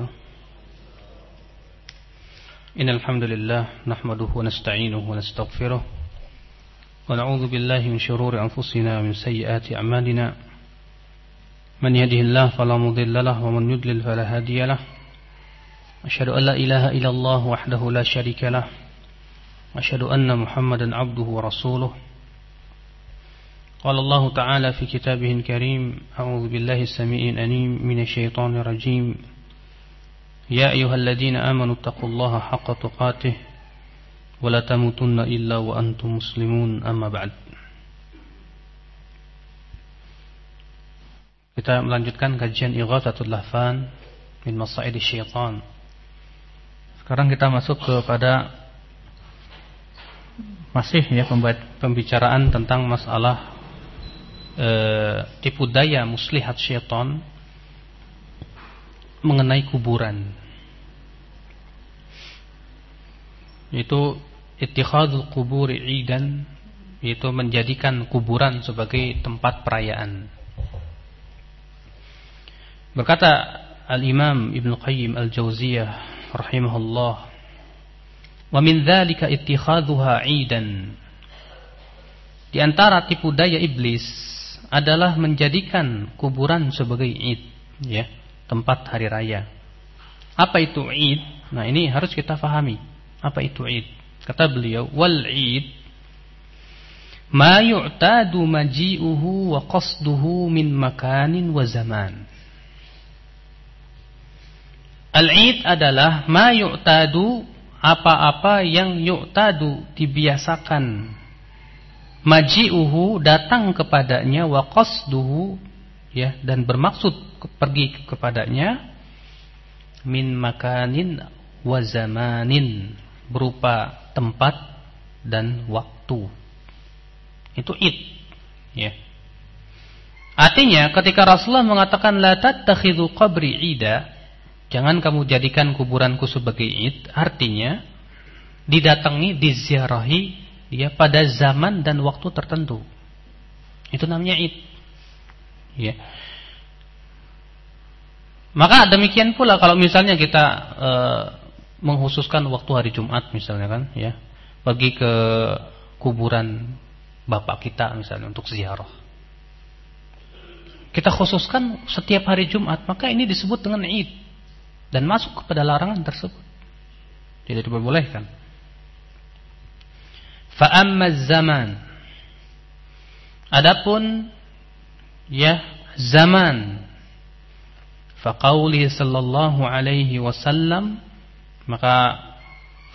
وبركاته. إن الحمد لله نحمده ونستعينه ونستغفره ونعوذ بالله من شرور أنفسنا ومن سيئات أعمالنا. من يهده الله فلا مضل له ومن يضلل فلا هادي له. أشهد أن لا إله إلا الله وحده لا شريك له. أشهد أن محمدا عبده ورسوله. قال الله تعالى في كتابه الكريم أعوذ بالله السميع الأليم من الشيطان الرجيم. يا أيها الذين آمنوا اتقوا الله حق تقاته ولا تموتن إلا وأنتم مسلمون أما بعد Kita melanjutkan kajian Ighathatul Lahfan min Masaidi Syaitan. Sekarang kita masuk kepada masih ya pembicaraan tentang masalah e, tipu daya muslihat syaitan mengenai kuburan. Itu ittikhadul kuburi idan itu menjadikan kuburan sebagai tempat perayaan. Berkata Al-Imam Ibn Qayyim Al-Jauziyah rahimahullah Wa min dzalika ittikhadhuha 'idan. Di antara tipu daya iblis adalah menjadikan kuburan sebagai id, ya, tempat hari raya. Apa itu id? Nah, ini harus kita fahami. Apa itu id? Kata beliau, wal id ma yu'tadu maji'uhu wa qasduhu min makanin wa zaman. Al-id adalah ma yu'tadu apa-apa yang yu'tadu dibiasakan maji'uhu datang kepadanya wa qasduhu ya dan bermaksud pergi kepadanya min makanin wa zamanin berupa tempat dan waktu itu id ya artinya ketika Rasulullah mengatakan la tattakhidhu qabri ida Jangan kamu jadikan kuburanku sebagai id. Artinya didatangi, diziarahi ya pada zaman dan waktu tertentu. Itu namanya id. Ya. Maka demikian pula kalau misalnya kita e, menghususkan waktu hari Jumat misalnya kan, ya, pergi ke kuburan bapak kita misalnya untuk ziarah. Kita khususkan setiap hari Jumat, maka ini disebut dengan id dan masuk kepada larangan tersebut. Tidak diperbolehkan. Fa'amma zaman. Adapun ya zaman faqauli sallallahu alaihi wasallam maka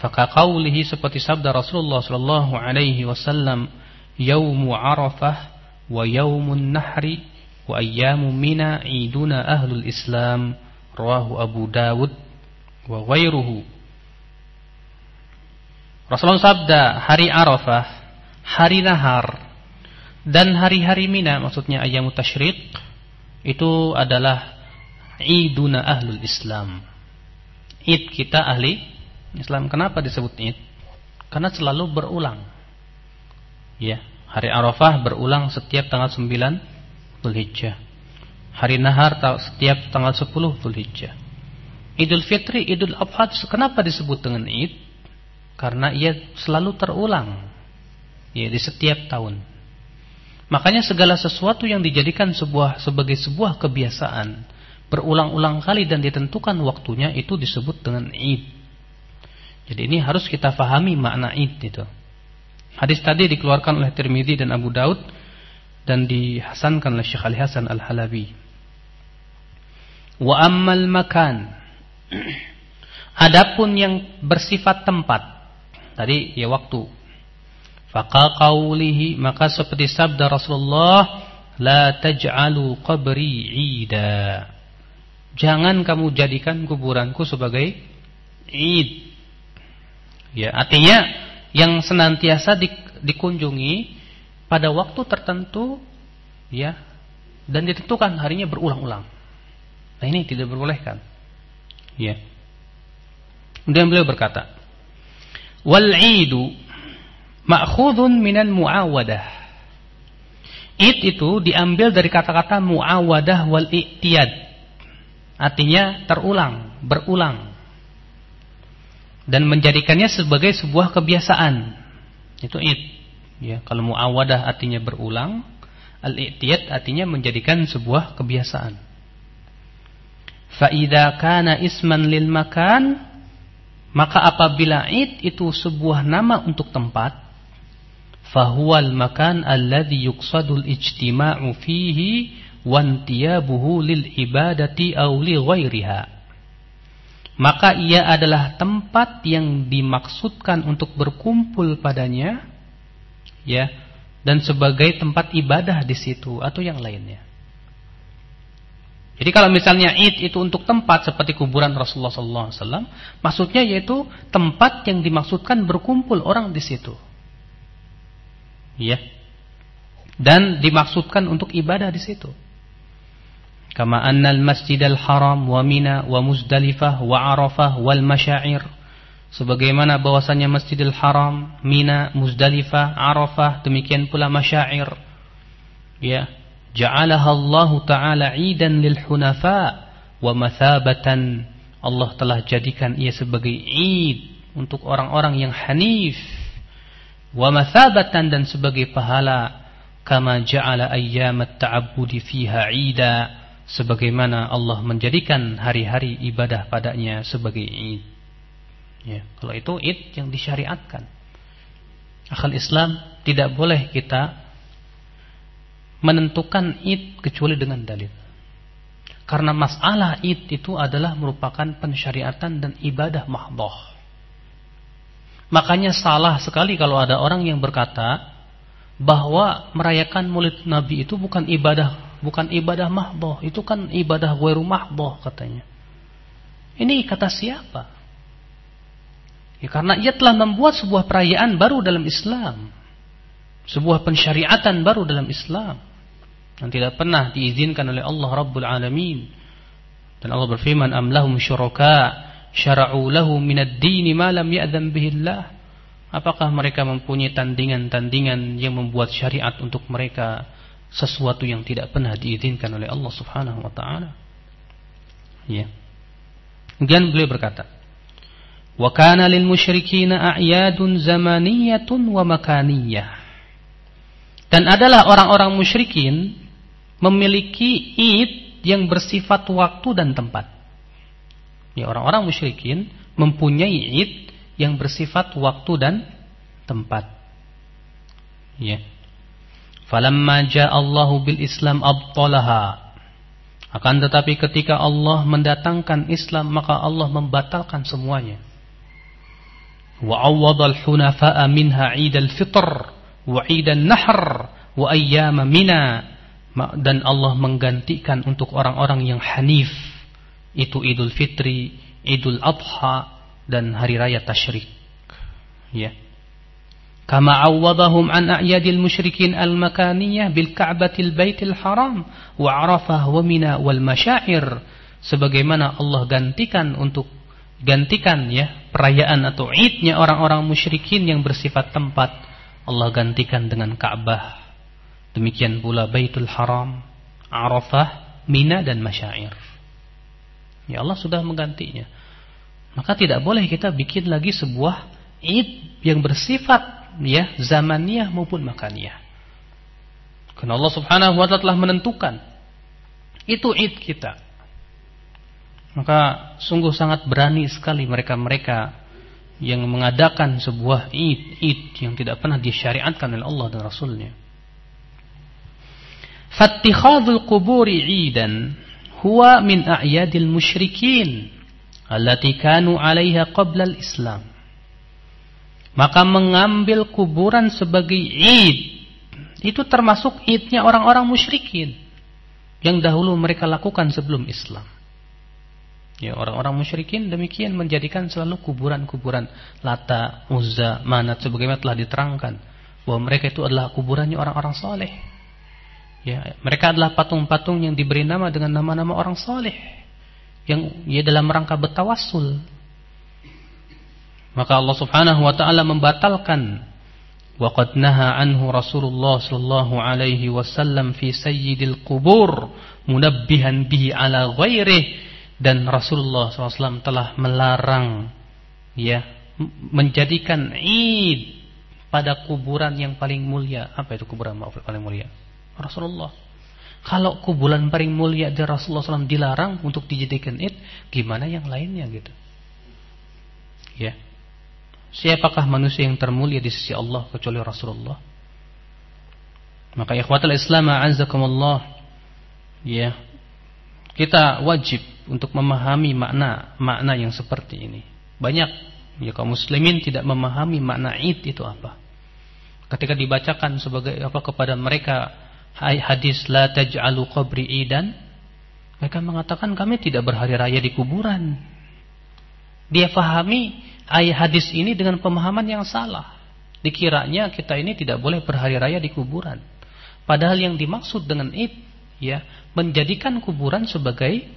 faqaulihi seperti sabda Rasulullah sallallahu alaihi wasallam yaumu arafah wa yaumun nahri wa ayyamu mina iduna ahlul islam. Rawahu Abu Dawud wa ghairuhu. Rasulullah sabda hari Arafah hari nahar dan hari-hari Mina maksudnya ayam tasyrik itu adalah iduna ahlul Islam id kita ahli Islam kenapa disebut id karena selalu berulang ya hari Arafah berulang setiap tanggal 9 Dzulhijjah Hari Nahar setiap tanggal 10 Zulhijjah. Idul Fitri, Idul Adha kenapa disebut dengan Id? Karena ia selalu terulang. Ya, di setiap tahun. Makanya segala sesuatu yang dijadikan sebuah sebagai sebuah kebiasaan berulang-ulang kali dan ditentukan waktunya itu disebut dengan Id. Jadi ini harus kita fahami makna Id itu. Hadis tadi dikeluarkan oleh Tirmidzi dan Abu Daud dan dihasankan oleh Syekh Ali Hasan Al-Halabi. Wa ammal makan. Adapun yang bersifat tempat. Tadi ya waktu. Faqa qawlihi maka seperti sabda Rasulullah la taj'alu qabri 'ida. Jangan kamu jadikan kuburanku sebagai id. Ya, artinya yang senantiasa di, dikunjungi pada waktu tertentu ya dan ditentukan harinya berulang-ulang. Nah ini tidak diperbolehkan. Ya. Kemudian beliau berkata, "Wal 'idu ma'khudhun minan mu'awadah." Id itu diambil dari kata-kata mu'awadah wal i'tiyad. Artinya terulang, berulang dan menjadikannya sebagai sebuah kebiasaan. Itu id. Ya, kalau muawadah artinya berulang, al-i'tiyad artinya menjadikan sebuah kebiasaan. Fa kana isman lil makan, maka apabila id itu sebuah nama untuk tempat, fahuwal makan alladhi yuqsadul ijtima'u fihi wantiyabuhu lil ibadati aw li ghairiha maka ia adalah tempat yang dimaksudkan untuk berkumpul padanya ya dan sebagai tempat ibadah di situ atau yang lainnya. Jadi kalau misalnya id itu untuk tempat seperti kuburan Rasulullah SAW, maksudnya yaitu tempat yang dimaksudkan berkumpul orang di situ. Ya. Dan dimaksudkan untuk ibadah di situ. Kama annal masjidal haram wa mina wa muzdalifah wa arafah wal masyair. Sebagaimana bahwasanya masjidil haram, mina, muzdalifah, arafah, demikian pula masyair. Ya. Ja'alaha Allah Ta'ala idan lil hunafa wa mathabatan. Allah telah jadikan ia sebagai id untuk orang-orang yang hanif. Wa mathabatan dan sebagai pahala kama ja'ala ayyamat ta'abbudi fiha 'ida sebagaimana Allah menjadikan hari-hari ibadah padanya sebagai Id. Ya, kalau itu Id yang disyariatkan. Akal Islam tidak boleh kita menentukan Id kecuali dengan dalil. Karena masalah Id itu adalah merupakan pensyariatan dan ibadah mahdoh. Makanya salah sekali kalau ada orang yang berkata bahwa merayakan Maulid Nabi itu bukan ibadah bukan ibadah mahdoh. Itu kan ibadah ghairu mahdoh katanya. Ini kata siapa? Ya, karena ia telah membuat sebuah perayaan baru dalam Islam. Sebuah pensyariatan baru dalam Islam. Yang tidak pernah diizinkan oleh Allah Rabbul Alamin. Dan Allah berfirman, Am lahum syuraka syara'u lahu minad dini ma lam ya'zam bihillah. Apakah mereka mempunyai tandingan-tandingan yang membuat syariat untuk mereka sesuatu yang tidak pernah diizinkan oleh Allah Subhanahu wa taala. Ya. Kemudian beliau berkata, "Wa kana lil musyrikin a'yadun zamaniyatun wa makaniyah." Dan adalah orang-orang musyrikin memiliki id yang bersifat waktu dan tempat. Ya, orang-orang musyrikin mempunyai id yang bersifat waktu dan tempat. Ya. Falamma ja'allahu bil Islam abtalaha. Akan tetapi ketika Allah mendatangkan Islam maka Allah membatalkan semuanya. Wa awwadal hunafa'a minha 'idal fitr wa 'idan nahr wa ayyama mina dan Allah menggantikan untuk orang-orang yang hanif itu Idul Fitri, Idul Adha dan hari raya tasyrik. Ya. Kama awwadahum an a'yadil musyrikin al-makaniyah bil ka'batil baitil haram masyair sebagaimana Allah gantikan untuk gantikan ya perayaan atau idnya orang-orang musyrikin yang bersifat tempat. Allah gantikan dengan Ka'bah. Demikian pula Baitul Haram Arafah Mina dan Masyair. Ya Allah sudah menggantinya. Maka tidak boleh kita bikin lagi sebuah id yang bersifat ya zamaniyah maupun makaniyah. Karena Allah Subhanahu wa taala telah menentukan itu id kita. Maka sungguh sangat berani sekali mereka-mereka yang mengadakan sebuah id id yang tidak pernah disyariatkan oleh Allah dan Rasulnya. Fattikhadul quburi idan huwa min a'yadil musyrikin allati kanu 'alaiha qabla al-Islam. Maka mengambil kuburan sebagai id. Itu termasuk idnya orang-orang musyrikin. Yang dahulu mereka lakukan sebelum Islam. Ya, orang-orang musyrikin demikian menjadikan selalu kuburan-kuburan. Lata, Uzza, Manat sebagaimana telah diterangkan. Bahwa mereka itu adalah kuburannya orang-orang soleh. Ya, mereka adalah patung-patung yang diberi nama dengan nama-nama orang soleh yang ya dalam rangka bertawassul maka Allah Subhanahu wa taala membatalkan waqad naha anhu Rasulullah sallallahu alaihi wasallam fi sayyidil qubur munabbihan bihi ala ghairihi dan Rasulullah SAW telah melarang ya menjadikan Id pada kuburan yang paling mulia. Apa itu kuburan maaf paling mulia? Rasulullah. Kalau kuburan paling mulia dari Rasulullah SAW dilarang untuk dijadikan Id, gimana yang lainnya gitu? Ya. Siapakah manusia yang termulia di sisi Allah kecuali Rasulullah? Maka ikhwatul Islam a'azzakumullah ya. Kita wajib untuk memahami makna makna yang seperti ini. Banyak ya kaum muslimin tidak memahami makna Id itu apa ketika dibacakan sebagai apa kepada mereka hadis la taj'alu qabri idan mereka mengatakan kami tidak berhari raya di kuburan dia fahami ayat hadis ini dengan pemahaman yang salah dikiranya kita ini tidak boleh berhari raya di kuburan padahal yang dimaksud dengan id ya menjadikan kuburan sebagai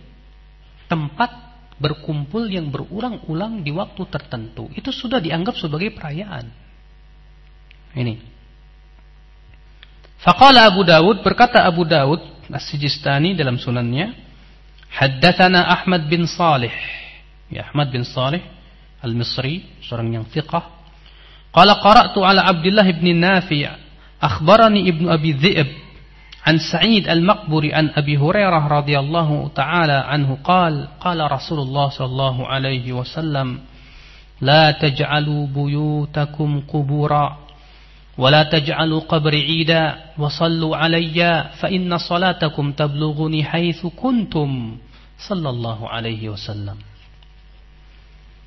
tempat berkumpul yang berulang-ulang di waktu tertentu itu sudah dianggap sebagai perayaan ini. Faqala Abu Dawud berkata Abu Dawud As-Sijistani dalam sunannya, haddatsana Ahmad bin Salih. Ya Ahmad bin Salih المصري seorang yang fiqah قال قرأت على عبد الله بن نافع أخبرني ابن أبي ذئب عن سعيد المقبر عن أبي هريرة رضي الله تعالى عنه قال قال رسول الله صلى الله عليه وسلم لا تجعلوا بيوتكم قبورا ولا تجعلوا قبر عيدا وصلوا علي فإن صلاتكم تبلغني حيث كنتم صلى الله عليه وسلم.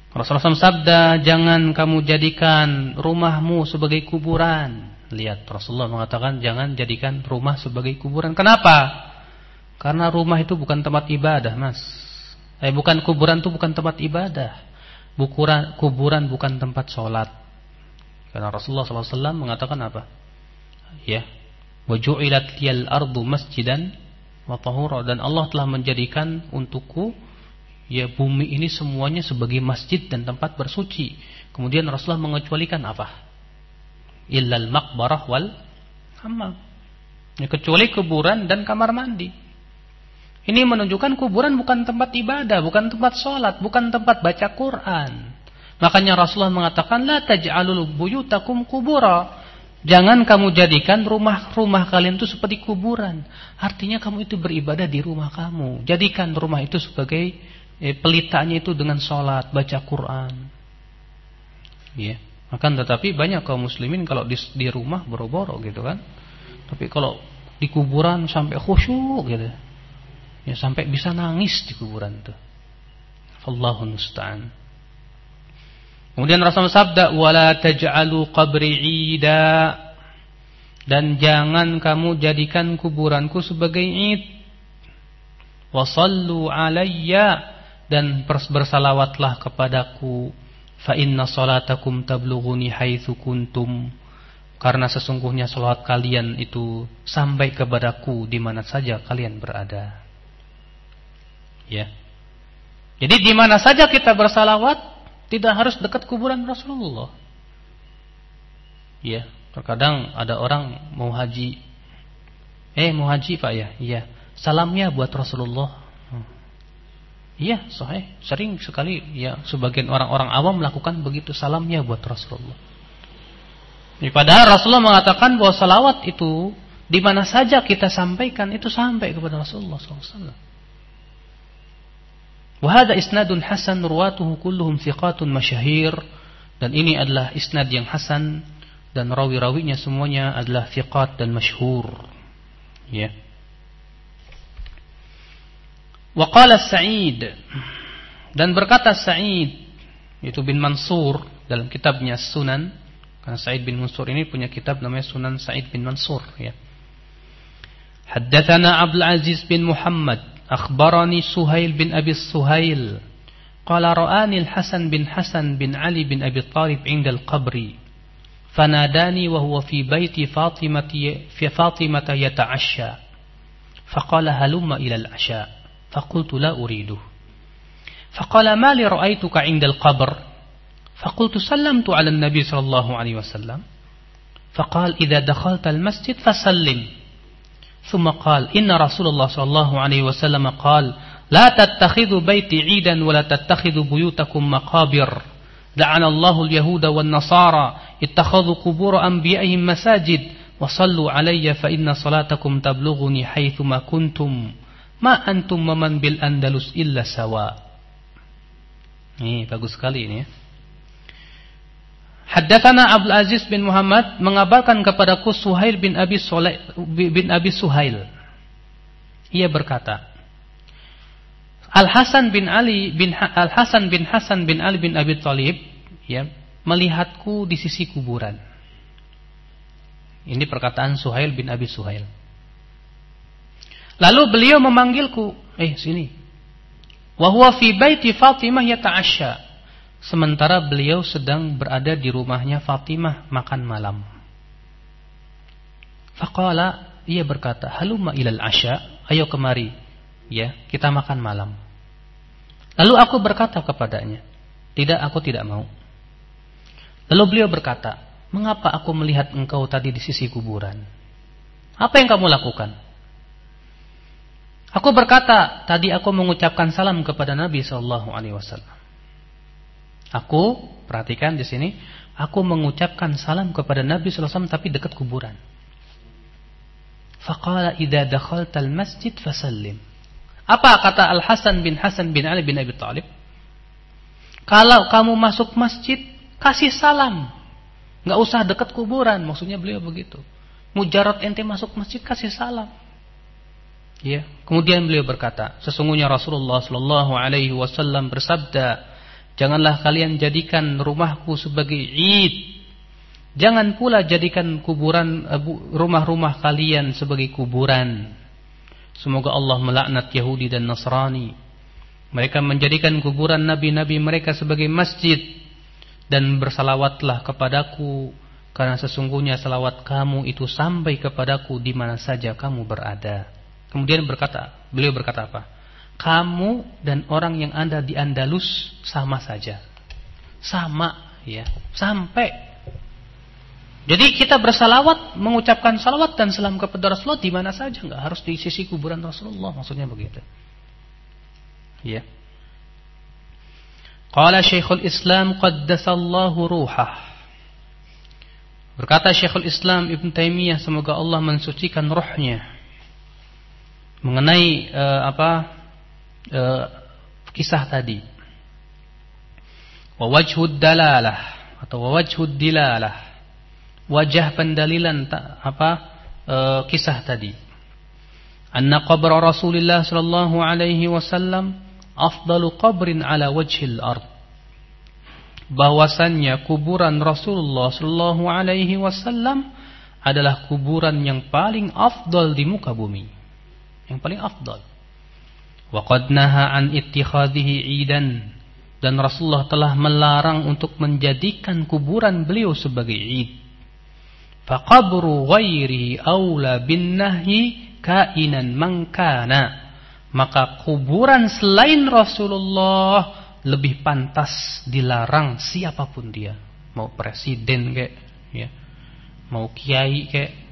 Rasulullah SAW sabda, jangan kamu jadikan rumahmu sebagai kuburan. Lihat, Rasulullah mengatakan, jangan jadikan rumah sebagai kuburan. Kenapa? Karena rumah itu bukan tempat ibadah, mas. Eh, bukan kuburan itu bukan tempat ibadah. Bukuran, kuburan bukan tempat sholat. Karena Rasulullah SAW mengatakan apa? Ya, wajulat liyal ardu masjidan wa tahura dan Allah telah menjadikan untukku ya bumi ini semuanya sebagai masjid dan tempat bersuci. Kemudian Rasulullah mengecualikan apa? Illal maqbarah wal hammam. Ya, kecuali kuburan dan kamar mandi. Ini menunjukkan kuburan bukan tempat ibadah, bukan tempat sholat, bukan tempat baca Quran. Makanya Rasulullah mengatakan la taj'alul buyutakum kubura. Jangan kamu jadikan rumah-rumah kalian itu seperti kuburan. Artinya kamu itu beribadah di rumah kamu. Jadikan rumah itu sebagai eh, pelitanya itu dengan sholat, baca Quran. Ya. Akan tetapi banyak kaum muslimin kalau di, di rumah boro-boro gitu kan. Tapi kalau di kuburan sampai khusyuk gitu. Ya sampai bisa nangis di kuburan tuh. Allahu musta'an. Kemudian Rasul sabda wala taj'alu qabri 'ida dan jangan kamu jadikan kuburanku sebagai id. Wasallu alayya dan bersalawatlah kepadaku fa inna salatakum tablughuni haitsu kuntum karena sesungguhnya salat kalian itu sampai kepadaku di mana saja kalian berada. Ya. Jadi di mana saja kita bersalawat tidak harus dekat kuburan Rasulullah. Ya, terkadang ada orang mau haji. Eh, mau haji Pak ya? Iya. Salamnya buat Rasulullah. Iya, sahih. Sering sekali ya sebagian orang-orang awam melakukan begitu salamnya buat Rasulullah. Ini padahal Rasulullah mengatakan bahwa salawat itu di mana saja kita sampaikan itu sampai kepada Rasulullah SAW. Wahada isnadun hasan ruwatuhu kulluhum thiqatun masyahir dan ini adalah isnad yang hasan dan rawi-rawinya semuanya adalah thiqat dan masyhur. Ya. Wa Waqala Sa'id. Dan berkata Sa'id yaitu bin Mansur dalam kitabnya Sunan. Karena Sa'id bin Mansur ini punya kitab namanya Sunan Sa'id bin Mansur ya. Haddatsana Abdul Aziz bin Muhammad akhbarani Suhail bin Abi Suhail. Qala ra'ani Al-Hasan bin Hasan bin Ali bin Abi Thalib 'inda al-qabri. Fanadani wa huwa fi baiti Fatimati fi Fatimata yata'asha faqala halumma ila al-asha' فقلت لا أريده. فقال ما لي رأيتك عند القبر؟ فقلت سلمت على النبي صلى الله عليه وسلم. فقال إذا دخلت المسجد فسلم. ثم قال إن رسول الله صلى الله عليه وسلم قال لا تتخذوا بيتي عيدا ولا تتخذوا بيوتكم مقابر. لعن الله اليهود والنصارى اتخذوا قبور أنبيائهم مساجد. وصلوا علي فإن صلاتكم تبلغني حيثما كنتم. Ma antum maman bil Andalus illa sawa. Ini bagus sekali ini ya. Haddatsana Abdul Aziz bin Muhammad mengabarkan kepadaku Suhail bin Abi Soleh bin Abi Suhail. Ia berkata, Al Hasan bin Ali bin Al Hasan bin Hasan bin Ali bin Abi Thalib ya melihatku di sisi kuburan. Ini perkataan Suhail bin Abi Suhail. Lalu beliau memanggilku, eh sini. Wahwa fi baiti Fatimah yata'asya. Sementara beliau sedang berada di rumahnya Fatimah makan malam. Faqala, ia berkata, "Halumma ilal asya, ayo kemari, ya, kita makan malam." Lalu aku berkata kepadanya, "Tidak, aku tidak mau." Lalu beliau berkata, "Mengapa aku melihat engkau tadi di sisi kuburan? Apa yang kamu lakukan?" Aku berkata, "Tadi aku mengucapkan salam kepada Nabi sallallahu alaihi wasallam." Aku perhatikan di sini, aku mengucapkan salam kepada Nabi sallallahu alaihi wasallam tapi dekat kuburan. Faqala idza dakhaltal masjid fasallim. Apa kata Al Hasan bin Hasan bin Ali bin Abi Thalib? Kalau kamu masuk masjid, kasih salam. Enggak usah dekat kuburan, maksudnya beliau begitu. Mujarad ente masuk masjid kasih salam. Ya. Kemudian beliau berkata, sesungguhnya Rasulullah sallallahu alaihi wasallam bersabda, Janganlah kalian jadikan rumahku sebagai id. Jangan pula jadikan kuburan eh, rumah-rumah kalian sebagai kuburan. Semoga Allah melaknat Yahudi dan Nasrani. Mereka menjadikan kuburan nabi-nabi mereka sebagai masjid dan bersalawatlah kepadaku karena sesungguhnya salawat kamu itu sampai kepadaku di mana saja kamu berada. Kemudian berkata, beliau berkata apa? kamu dan orang yang ada di Andalus sama saja. Sama ya, sampai jadi kita bersalawat, mengucapkan salawat dan salam kepada Rasulullah di mana saja, nggak harus di sisi kuburan Rasulullah, maksudnya begitu. Ya. Qala Syekhul Islam qaddasallahu ruhah. Berkata Syekhul Islam Ibn Taimiyah semoga Allah mensucikan rohnya mengenai uh, apa e, kisah tadi. Wa wajhud dalalah atau wa wajhud dilalah. Wajah pendalilan apa e, kisah tadi. Anna qabra Rasulullah sallallahu alaihi wasallam afdalu qabrin ala wajhil ard. Bahwasannya kuburan Rasulullah sallallahu alaihi wasallam adalah kuburan yang paling afdal di muka bumi. Yang paling afdal. Waqad naha an ittikhadhihi idan dan Rasulullah telah melarang untuk menjadikan kuburan beliau sebagai id. Faqabru ghairi aula bin nahyi kainan mangkana. Maka kuburan selain Rasulullah lebih pantas dilarang siapa pun dia. Mau presiden kayak ya. Mau kiai kayak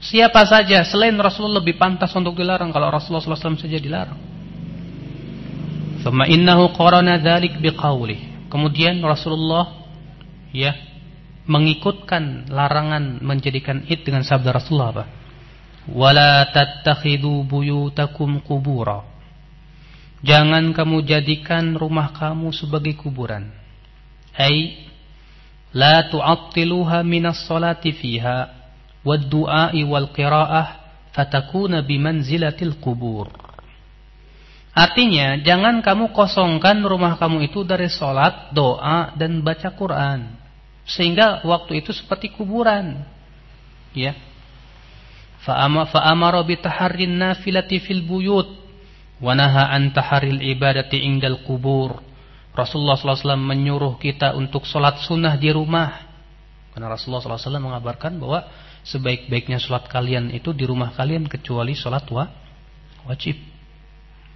siapa saja selain Rasulullah lebih pantas untuk dilarang kalau Rasulullah SAW saja dilarang. Thumma innahu qarana dzalik biqaulih. Kemudian Rasulullah ya mengikutkan larangan menjadikan id dengan sabda Rasulullah apa? Wala tattakhidu buyutakum qubura. Jangan kamu jadikan rumah kamu sebagai kuburan. Ai la tu'attiluha minas salati fiha wal qira'ah fatakuna bimanzilatil qubur. Artinya, jangan kamu kosongkan rumah kamu itu dari sholat, doa, dan baca Quran. Sehingga waktu itu seperti kuburan. Ya. Fa'amara bitaharrin nafilati fil buyut. Wanaha an taharil ibadati indal kubur. Rasulullah SAW menyuruh kita untuk sholat sunnah di rumah. Karena Rasulullah SAW mengabarkan bahwa sebaik-baiknya sholat kalian itu di rumah kalian kecuali sholat wa, wajib.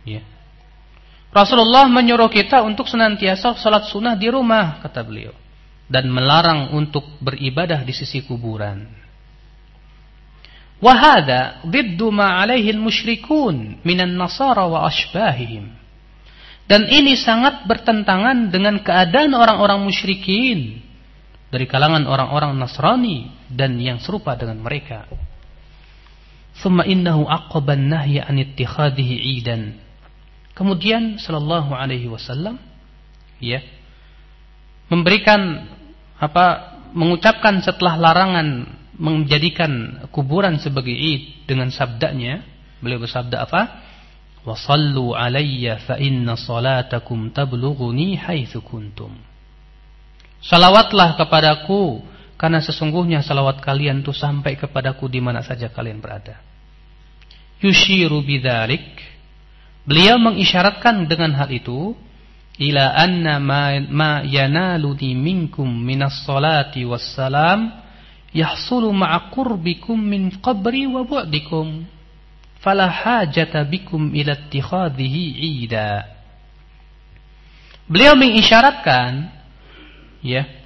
Ya. Rasulullah menyuruh kita untuk senantiasa salat sunnah di rumah, kata beliau. Dan melarang untuk beribadah di sisi kuburan. Wahada diddu ma alaihi musyrikun minan nasara wa ashbahihim. Dan ini sangat bertentangan dengan keadaan orang-orang musyrikin dari kalangan orang-orang Nasrani dan yang serupa dengan mereka. Thumma innahu aqaban nahya an ittikhadihi 'idan. Kemudian sallallahu alaihi wasallam ya memberikan apa mengucapkan setelah larangan menjadikan kuburan sebagai id dengan sabdanya beliau bersabda apa wasallu alayya fa inna salatakum tablughuni haitsu kuntum salawatlah kepadaku karena sesungguhnya salawat kalian itu sampai kepadaku di mana saja kalian berada. Yushiru bidzalik. Beliau mengisyaratkan dengan hal itu ila anna ma, ma yanaluni minkum minas salati wassalam yahsulu ma'a qurbikum min qabri wa bu'dikum. Fala hajata bikum ila ittikhadhihi ida. Beliau mengisyaratkan ya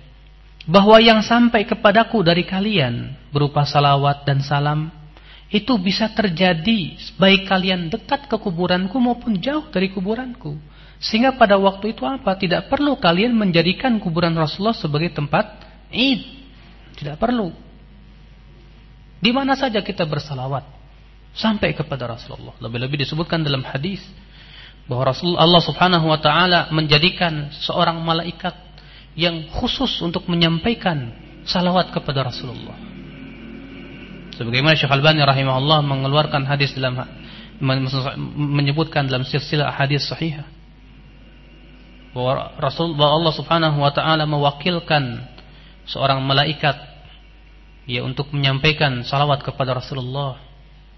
bahwa yang sampai kepadaku dari kalian berupa salawat dan salam itu bisa terjadi baik kalian dekat ke kuburanku maupun jauh dari kuburanku sehingga pada waktu itu apa tidak perlu kalian menjadikan kuburan Rasulullah sebagai tempat id tidak perlu. Di mana saja kita bersalawat sampai kepada Rasulullah. Lebih-lebih disebutkan dalam hadis bahwa Rasulullah Allah Subhanahu wa taala menjadikan seorang malaikat yang khusus untuk menyampaikan salawat kepada Rasulullah. Sebagaimana Syekh Al-Albani rahimahullah mengeluarkan hadis dalam menyebutkan dalam silsilah hadis sahih bahwa Rasul bahwa Allah Subhanahu wa taala mewakilkan seorang malaikat ya untuk menyampaikan salawat kepada Rasulullah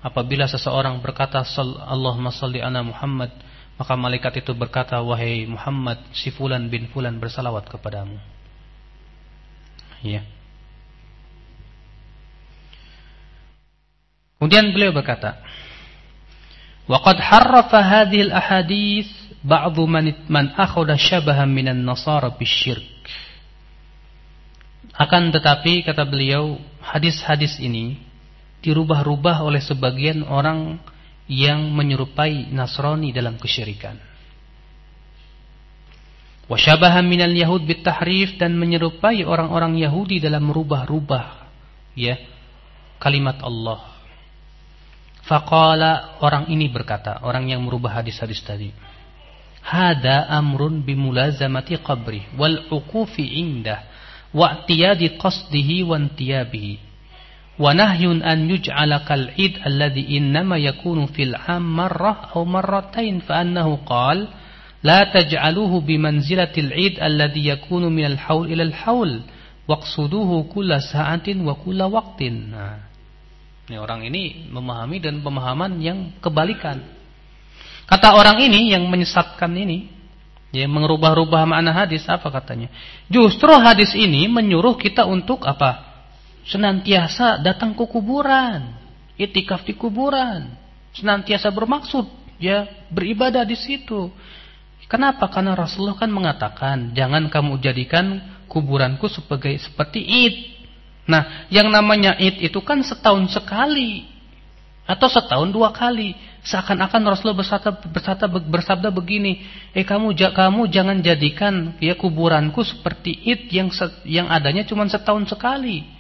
apabila seseorang berkata Allahumma salli ala Muhammad maka malaikat itu berkata wahai Muhammad si fulan bin fulan bersalawat kepadamu ya Kemudian beliau berkata وقد حرف هذه الأحاديث بعض من من أخذ شبها من النصارى بالشرك akan tetapi kata beliau hadis-hadis ini dirubah-rubah oleh sebagian orang yang menyerupai Nasrani dalam kesyirikan. Wasyabahan minal Yahud bitahrif dan menyerupai orang-orang Yahudi dalam merubah-rubah ya kalimat Allah. Faqala orang ini berkata, orang yang merubah hadis-hadis tadi. Hada amrun bimulazamati qabri wal uqufi indah wa'tiyadi qasdihi wa intiyabihi alladhi innama yakunu fil am marrah aw marratain fa annahu qala la taj'aluhu bimanzilatil id alladhi yakunu min al haul ila al haul waqsuduhu kulla sa'atin wa kulla waqtin nah ini orang ini memahami dan pemahaman yang kebalikan kata orang ini yang menyesatkan ini Ya, mengubah-ubah makna hadis apa katanya? Justru hadis ini menyuruh kita untuk apa? Senantiasa datang ke kuburan, itikaf di kuburan, senantiasa bermaksud ya beribadah di situ. Kenapa? Karena Rasulullah kan mengatakan, jangan kamu jadikan kuburanku sebagai seperti id. Nah, yang namanya id itu kan setahun sekali atau setahun dua kali seakan-akan Rasulullah bersabda, bersabda, bersabda begini eh kamu kamu jangan jadikan ya kuburanku seperti it yang yang adanya cuma setahun sekali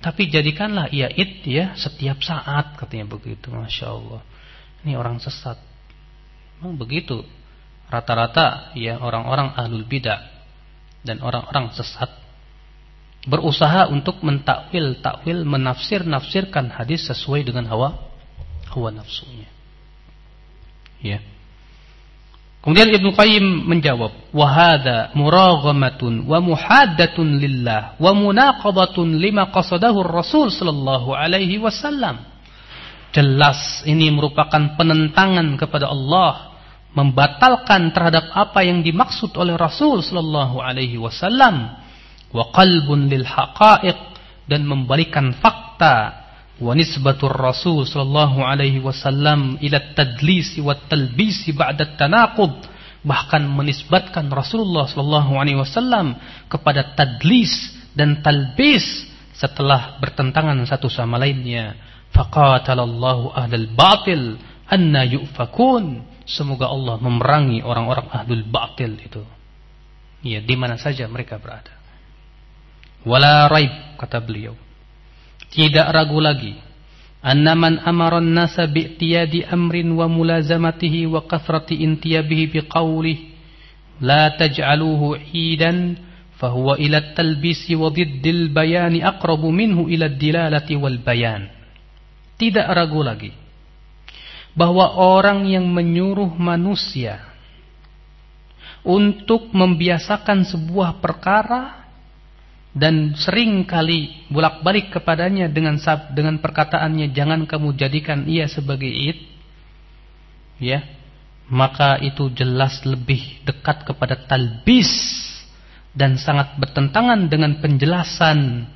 tapi jadikanlah ya it ya setiap saat katanya begitu masya Allah ini orang sesat memang begitu rata-rata ya orang-orang ahlul bidah dan orang-orang sesat berusaha untuk mentakwil takwil menafsir nafsirkan hadis sesuai dengan hawa hawa nafsunya. Ya. Kemudian Ibnu Qayyim menjawab, "Wa hadza muraghamatun wa muhaddatun lillah wa munaqabatun lima qasadahu Rasul sallallahu alaihi wasallam." Jelas ini merupakan penentangan kepada Allah, membatalkan terhadap apa yang dimaksud oleh Rasul sallallahu alaihi wasallam, wa qalbun lil haqa'iq dan membalikan fakta wa nisbatur rasul sallallahu alaihi wasallam ila tadlis wa talbis ba'da tanaqud bahkan menisbatkan Rasulullah sallallahu alaihi wasallam kepada tadlis dan talbis setelah bertentangan satu sama lainnya Faqatalallahu ahlal batil anna yufakun. Semoga Allah memerangi orang-orang ahlul batil itu. Ya, di mana saja mereka berada. Wala raib kata beliau. Tidak ragu lagi anna man amara an-nasa bi'tiyadi amrin wa mulazamatihi wa kathrati intiyabihi biqawlihi la taj'aluhu 'idan fahuwa ila at-talbisi wa diddil bayani aqrabu minhu ila ad-dilalati wal bayan. Tidak ragu lagi bahwa orang yang menyuruh manusia untuk membiasakan sebuah perkara dan sering kali bolak-balik kepadanya dengan dengan perkataannya jangan kamu jadikan ia sebagai id. Ya. Maka itu jelas lebih dekat kepada talbis dan sangat bertentangan dengan penjelasan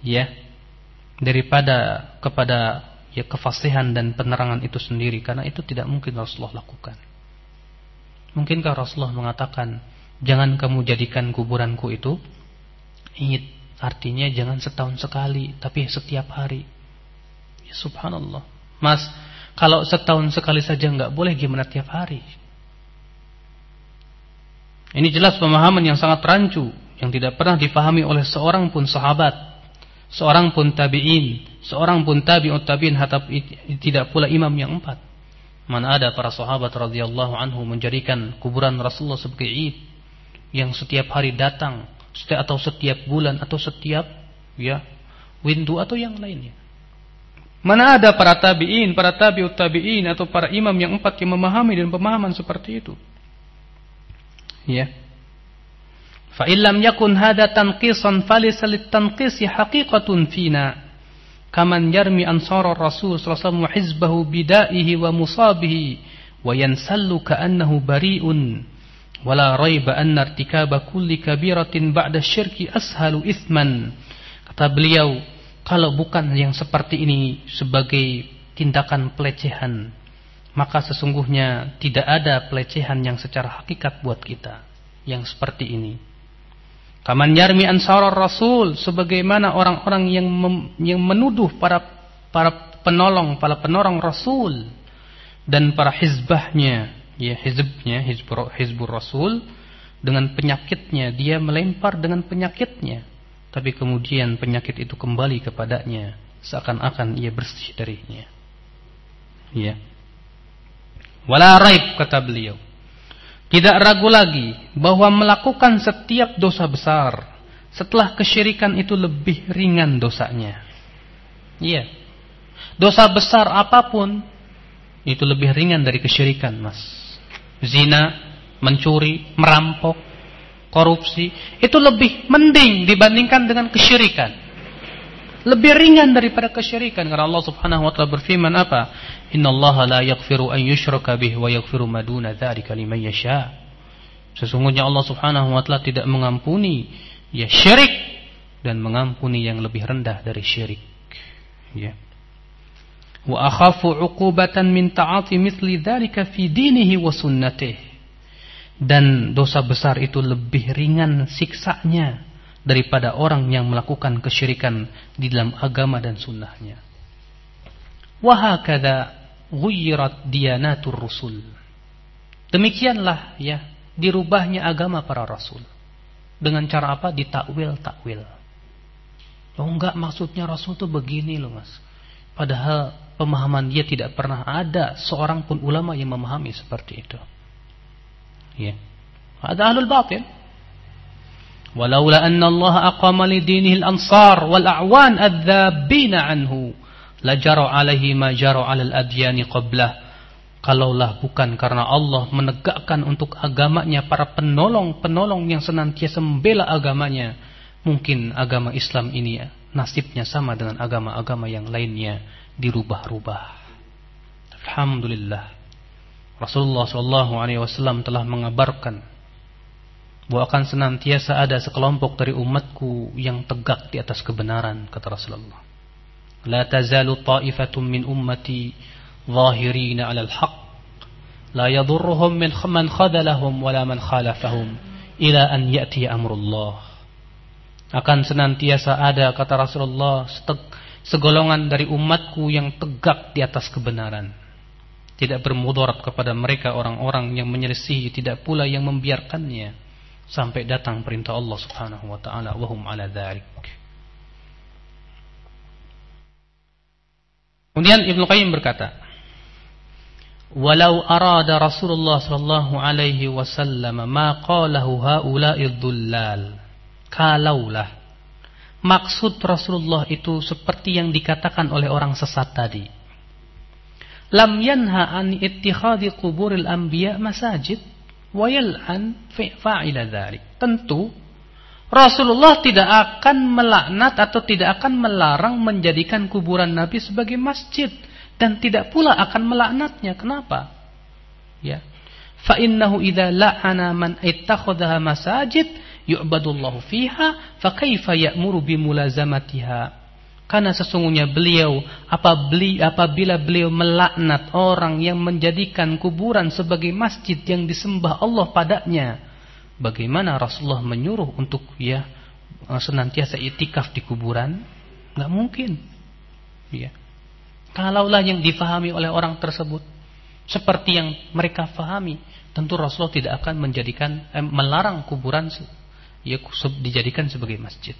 ya daripada kepada ya kefasihan dan penerangan itu sendiri. Karena itu tidak mungkin Rasulullah lakukan. Mungkinkah Rasulullah mengatakan jangan kamu jadikan kuburanku itu Id artinya jangan setahun sekali tapi setiap hari. Ya subhanallah. Mas, kalau setahun sekali saja nggak boleh gimana tiap hari? Ini jelas pemahaman yang sangat rancu yang tidak pernah difahami oleh seorang pun sahabat seorang pun tabi'in, seorang pun tabi'ut tabi'in tidak pula imam yang empat. Mana ada para sahabat radhiyallahu anhu menjadikan kuburan Rasulullah sebagai id yang setiap hari datang, setiap atau setiap bulan atau setiap ya windu atau yang lainnya. Mana ada para tabi'in, para tabi'ut tabi'in atau para imam yang empat yang memahami dan pemahaman seperti itu. Ya. Fa illam yakun hada tanqisan falisa litanqisi haqiqatun fina. Kaman yarmi ansara Rasul sallallahu alaihi wasallam wa hizbahu bidaihi wa musabihi wa yansallu ka'annahu bari'un. Wala raiba anna irtikaba kulli kabiratin ba'da syirki ashalu ithman. Kata beliau, kalau bukan yang seperti ini sebagai tindakan pelecehan, maka sesungguhnya tidak ada pelecehan yang secara hakikat buat kita yang seperti ini. Kaman yarmi ansarar rasul sebagaimana orang-orang yang mem, yang menuduh para para penolong, para penolong rasul dan para hizbahnya, ya hizbnya, hizbur, hizbur rasul dengan penyakitnya dia melempar dengan penyakitnya. Tapi kemudian penyakit itu kembali kepadanya seakan-akan ia bersih darinya. Ya. Wala raib kata beliau. Tidak ragu lagi bahwa melakukan setiap dosa besar setelah kesyirikan itu lebih ringan dosanya. Iya. Dosa besar apa pun itu lebih ringan dari kesyirikan, Mas. Zina, mencuri, merampok, korupsi itu lebih mending dibandingkan dengan kesyirikan. Lebih ringan daripada kesyirikan karena Allah Subhanahu wa taala berfirman apa? Innallaha la yaghfiru an yushraka bih wa yaghfiru ma duna dzalika liman yasha. Sesungguhnya Allah Subhanahu wa taala tidak mengampuni ya syirik dan mengampuni yang lebih rendah dari syirik. Ya. Wa akhafu 'uqubatan min ta'ati mithli dzalika fi dinihi wa sunnatihi. Dan dosa besar itu lebih ringan siksanya daripada orang yang melakukan kesyirikan di dalam agama dan sunnahnya. Wahakada ghuyyirat diyanatur rusul. Demikianlah ya dirubahnya agama para rasul. Dengan cara apa? Ditakwil-takwil. Oh enggak maksudnya rasul itu begini loh mas. Padahal pemahaman dia tidak pernah ada seorang pun ulama yang memahami seperti itu. Ya. Ada ahlul batil. Walaula anna Allah aqama li dinihi al-ansar wal a'wan adzabina anhu lajaro alaihi ma jaro alal adyani qablah kalaulah bukan karena Allah menegakkan untuk agamanya para penolong-penolong yang senantiasa membela agamanya mungkin agama Islam ini nasibnya sama dengan agama-agama yang lainnya dirubah-rubah. Alhamdulillah. Rasulullah sallallahu Alaihi Wasallam telah mengabarkan bahwa akan senantiasa ada sekelompok dari umatku yang tegak di atas kebenaran kata Rasulullah. La tazalu ta'ifatun min ummati zahirina al-haq. la yadhurruhum min man khadalahum wala man khalafahum ila an ya'ti amrullah. Akan senantiasa ada kata Rasulullah setegak segolongan dari umatku yang tegak di atas kebenaran. Tidak bermudarat kepada mereka orang-orang yang menyelisihi, tidak pula yang membiarkannya sampai datang perintah Allah Subhanahu wa taala wa hum ala dzalik. Kemudian Ibnu Qayyim berkata, "Walau arada Rasulullah sallallahu alaihi wasallam ma qalahu haula'id dhullal." Kalaulah maksud Rasulullah itu seperti yang dikatakan oleh orang sesat tadi. Lam yanha an ittikhadhi quburil anbiya masajid wa yal'an fa'ila dzalik. Tentu Rasulullah tidak akan melaknat atau tidak akan melarang menjadikan kuburan Nabi sebagai masjid dan tidak pula akan melaknatnya. Kenapa? Ya. Fa innahu idza la'ana man ittakhadhaha masajid yu'badullahu fiha fa kaifa ya'muru bimulazamatiha karena sesungguhnya beliau apabila beliau melaknat orang yang menjadikan kuburan sebagai masjid yang disembah Allah padanya bagaimana Rasulullah menyuruh untuk ya senantiasa itikaf di kuburan? Nggak mungkin. Ya kalaulah yang difahami oleh orang tersebut seperti yang mereka fahami tentu Rasulullah tidak akan menjadikan eh, melarang kuburan ya dijadikan sebagai masjid.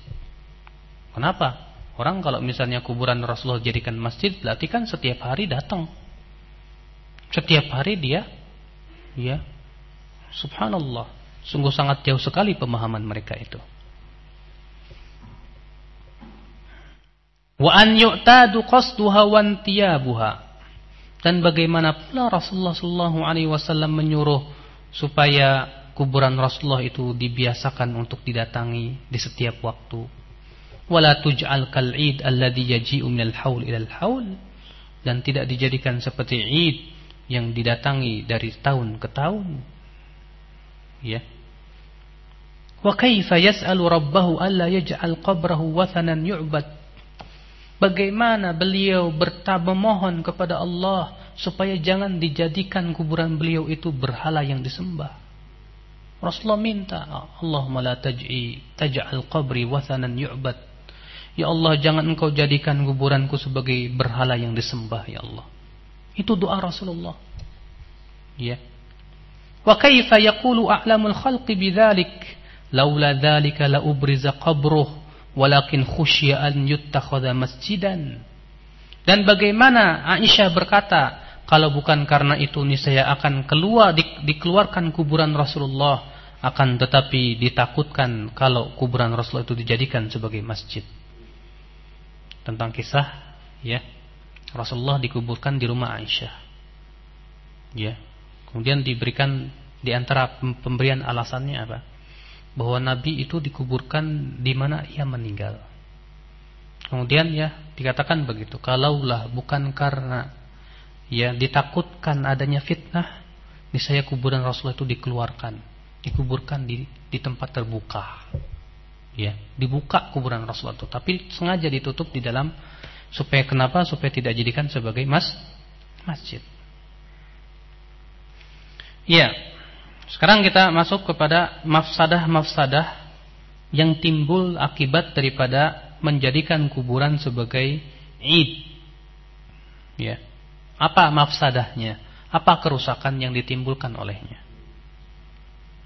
Kenapa? Orang kalau misalnya kuburan Rasulullah jadikan masjid, berarti kan setiap hari datang. Setiap hari dia ya subhanallah, sungguh sangat jauh sekali pemahaman mereka itu. Wa an yu'tadu qasduha wa antiyabuha. Dan bagaimana pula Rasulullah sallallahu alaihi wasallam menyuruh supaya kuburan Rasulullah itu dibiasakan untuk didatangi di setiap waktu. Wala tuj'al kal 'id ilal haul dan tidak dijadikan seperti Id yang didatangi dari tahun ke tahun. Ya. Wa kaifa yas'alu rabbahu alla yaj'al qabrahu wathanan yu'bad? Bagaimana beliau bertaba mohon kepada Allah supaya jangan dijadikan kuburan beliau itu berhala yang disembah. Rasulullah minta, Allahumma la taj'i taj'al qabri wathanan yu'bad. Ya Allah, jangan engkau jadikan kuburanku sebagai berhala yang disembah, ya Allah. Itu doa Rasulullah. Ya. Wa kaifa yaqulu a'lamul khalqi bidzalik? Laula dzalika la ubriza qabruh walakin khusya an yuttakhadha masjidan. Dan bagaimana Aisyah berkata, kalau bukan karena itu niscaya akan keluar di, dikeluarkan kuburan Rasulullah akan tetapi ditakutkan kalau kuburan Rasulullah itu dijadikan sebagai masjid. Tentang kisah ya Rasulullah dikuburkan di rumah Aisyah. Ya. Kemudian diberikan di antara pemberian alasannya apa? Bahwa Nabi itu dikuburkan di mana ia meninggal. Kemudian ya dikatakan begitu, kalaulah bukan karena ya ditakutkan adanya fitnah, niscaya kuburan Rasulullah itu dikeluarkan, dikuburkan di di tempat terbuka. Ya, dibuka kuburan Rasulullah itu, tapi sengaja ditutup di dalam supaya kenapa? Supaya tidak jadikan sebagai mas masjid. Ya. Sekarang kita masuk kepada mafsadah-mafsadah yang timbul akibat daripada menjadikan kuburan sebagai id. Ya. Apa mafsadahnya? Apa kerusakan yang ditimbulkan olehnya?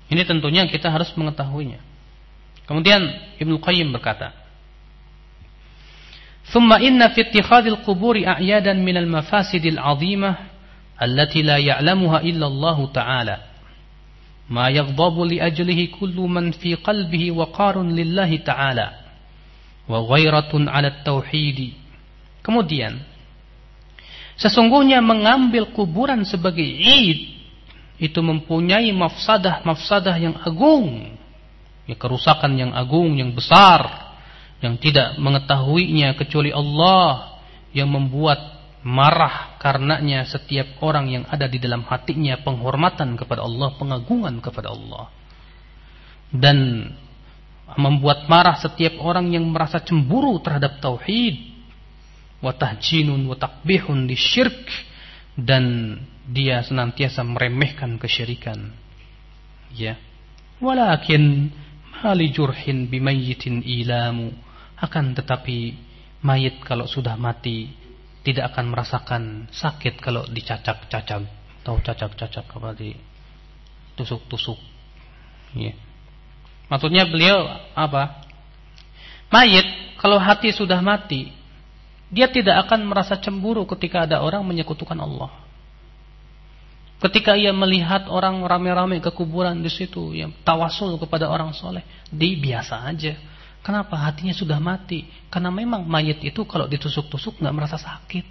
Ini tentunya kita harus mengetahuinya. Kemudian Ibnu Qayyim berkata, ثم إن في اتخاذ القبور أعيادا من المفاسد العظيمة التي لا يعلمها إلا الله تعالى ما يغضب لأجله كل من في قلبه وقار لله تعالى وغيرة على التوحيد kemudian Sesungguhnya mengambil kuburan sebagai id itu mempunyai mafsadah-mafsadah yang agung. Ya, kerusakan yang agung, yang besar. Yang tidak mengetahuinya kecuali Allah. Yang membuat marah karenanya setiap orang yang ada di dalam hatinya penghormatan kepada Allah, pengagungan kepada Allah. Dan membuat marah setiap orang yang merasa cemburu terhadap tauhid wa tahjinun wa takbihun di syirk dan dia senantiasa meremehkan kesyirikan ya walakin mali jurhin bimayyitin ilamu akan tetapi mayit kalau sudah mati tidak akan merasakan sakit kalau dicacak-cacak atau cacak-cacak apa di tusuk-tusuk. Ya. Maksudnya beliau apa? Mayit kalau hati sudah mati, dia tidak akan merasa cemburu ketika ada orang menyekutukan Allah. Ketika ia melihat orang rame-rame ke kuburan di situ, yang tawasul kepada orang soleh, di biasa aja. Kenapa hatinya sudah mati? Karena memang mayat itu kalau ditusuk-tusuk nggak merasa sakit.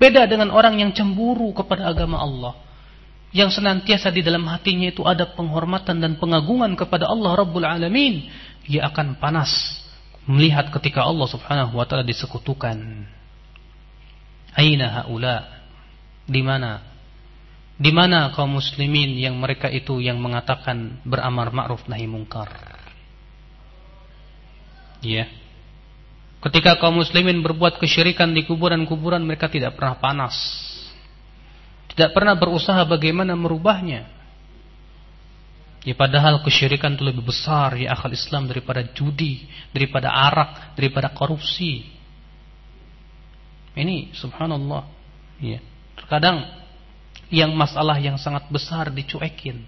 Beda dengan orang yang cemburu kepada agama Allah, yang senantiasa di dalam hatinya itu ada penghormatan dan pengagungan kepada Allah Rabbul Alamin, ia akan panas melihat ketika Allah Subhanahu wa taala disekutukan. Aina haula? Di mana di mana kaum muslimin yang mereka itu yang mengatakan beramar ma'ruf nahi mungkar? Ya. Ketika kaum muslimin berbuat kesyirikan di kuburan-kuburan mereka tidak pernah panas. Tidak pernah berusaha bagaimana merubahnya. Ya padahal kesyirikan itu lebih besar ya akal Islam daripada judi, daripada arak, daripada korupsi. Ini subhanallah. Ya. Terkadang yang masalah yang sangat besar dicuekin.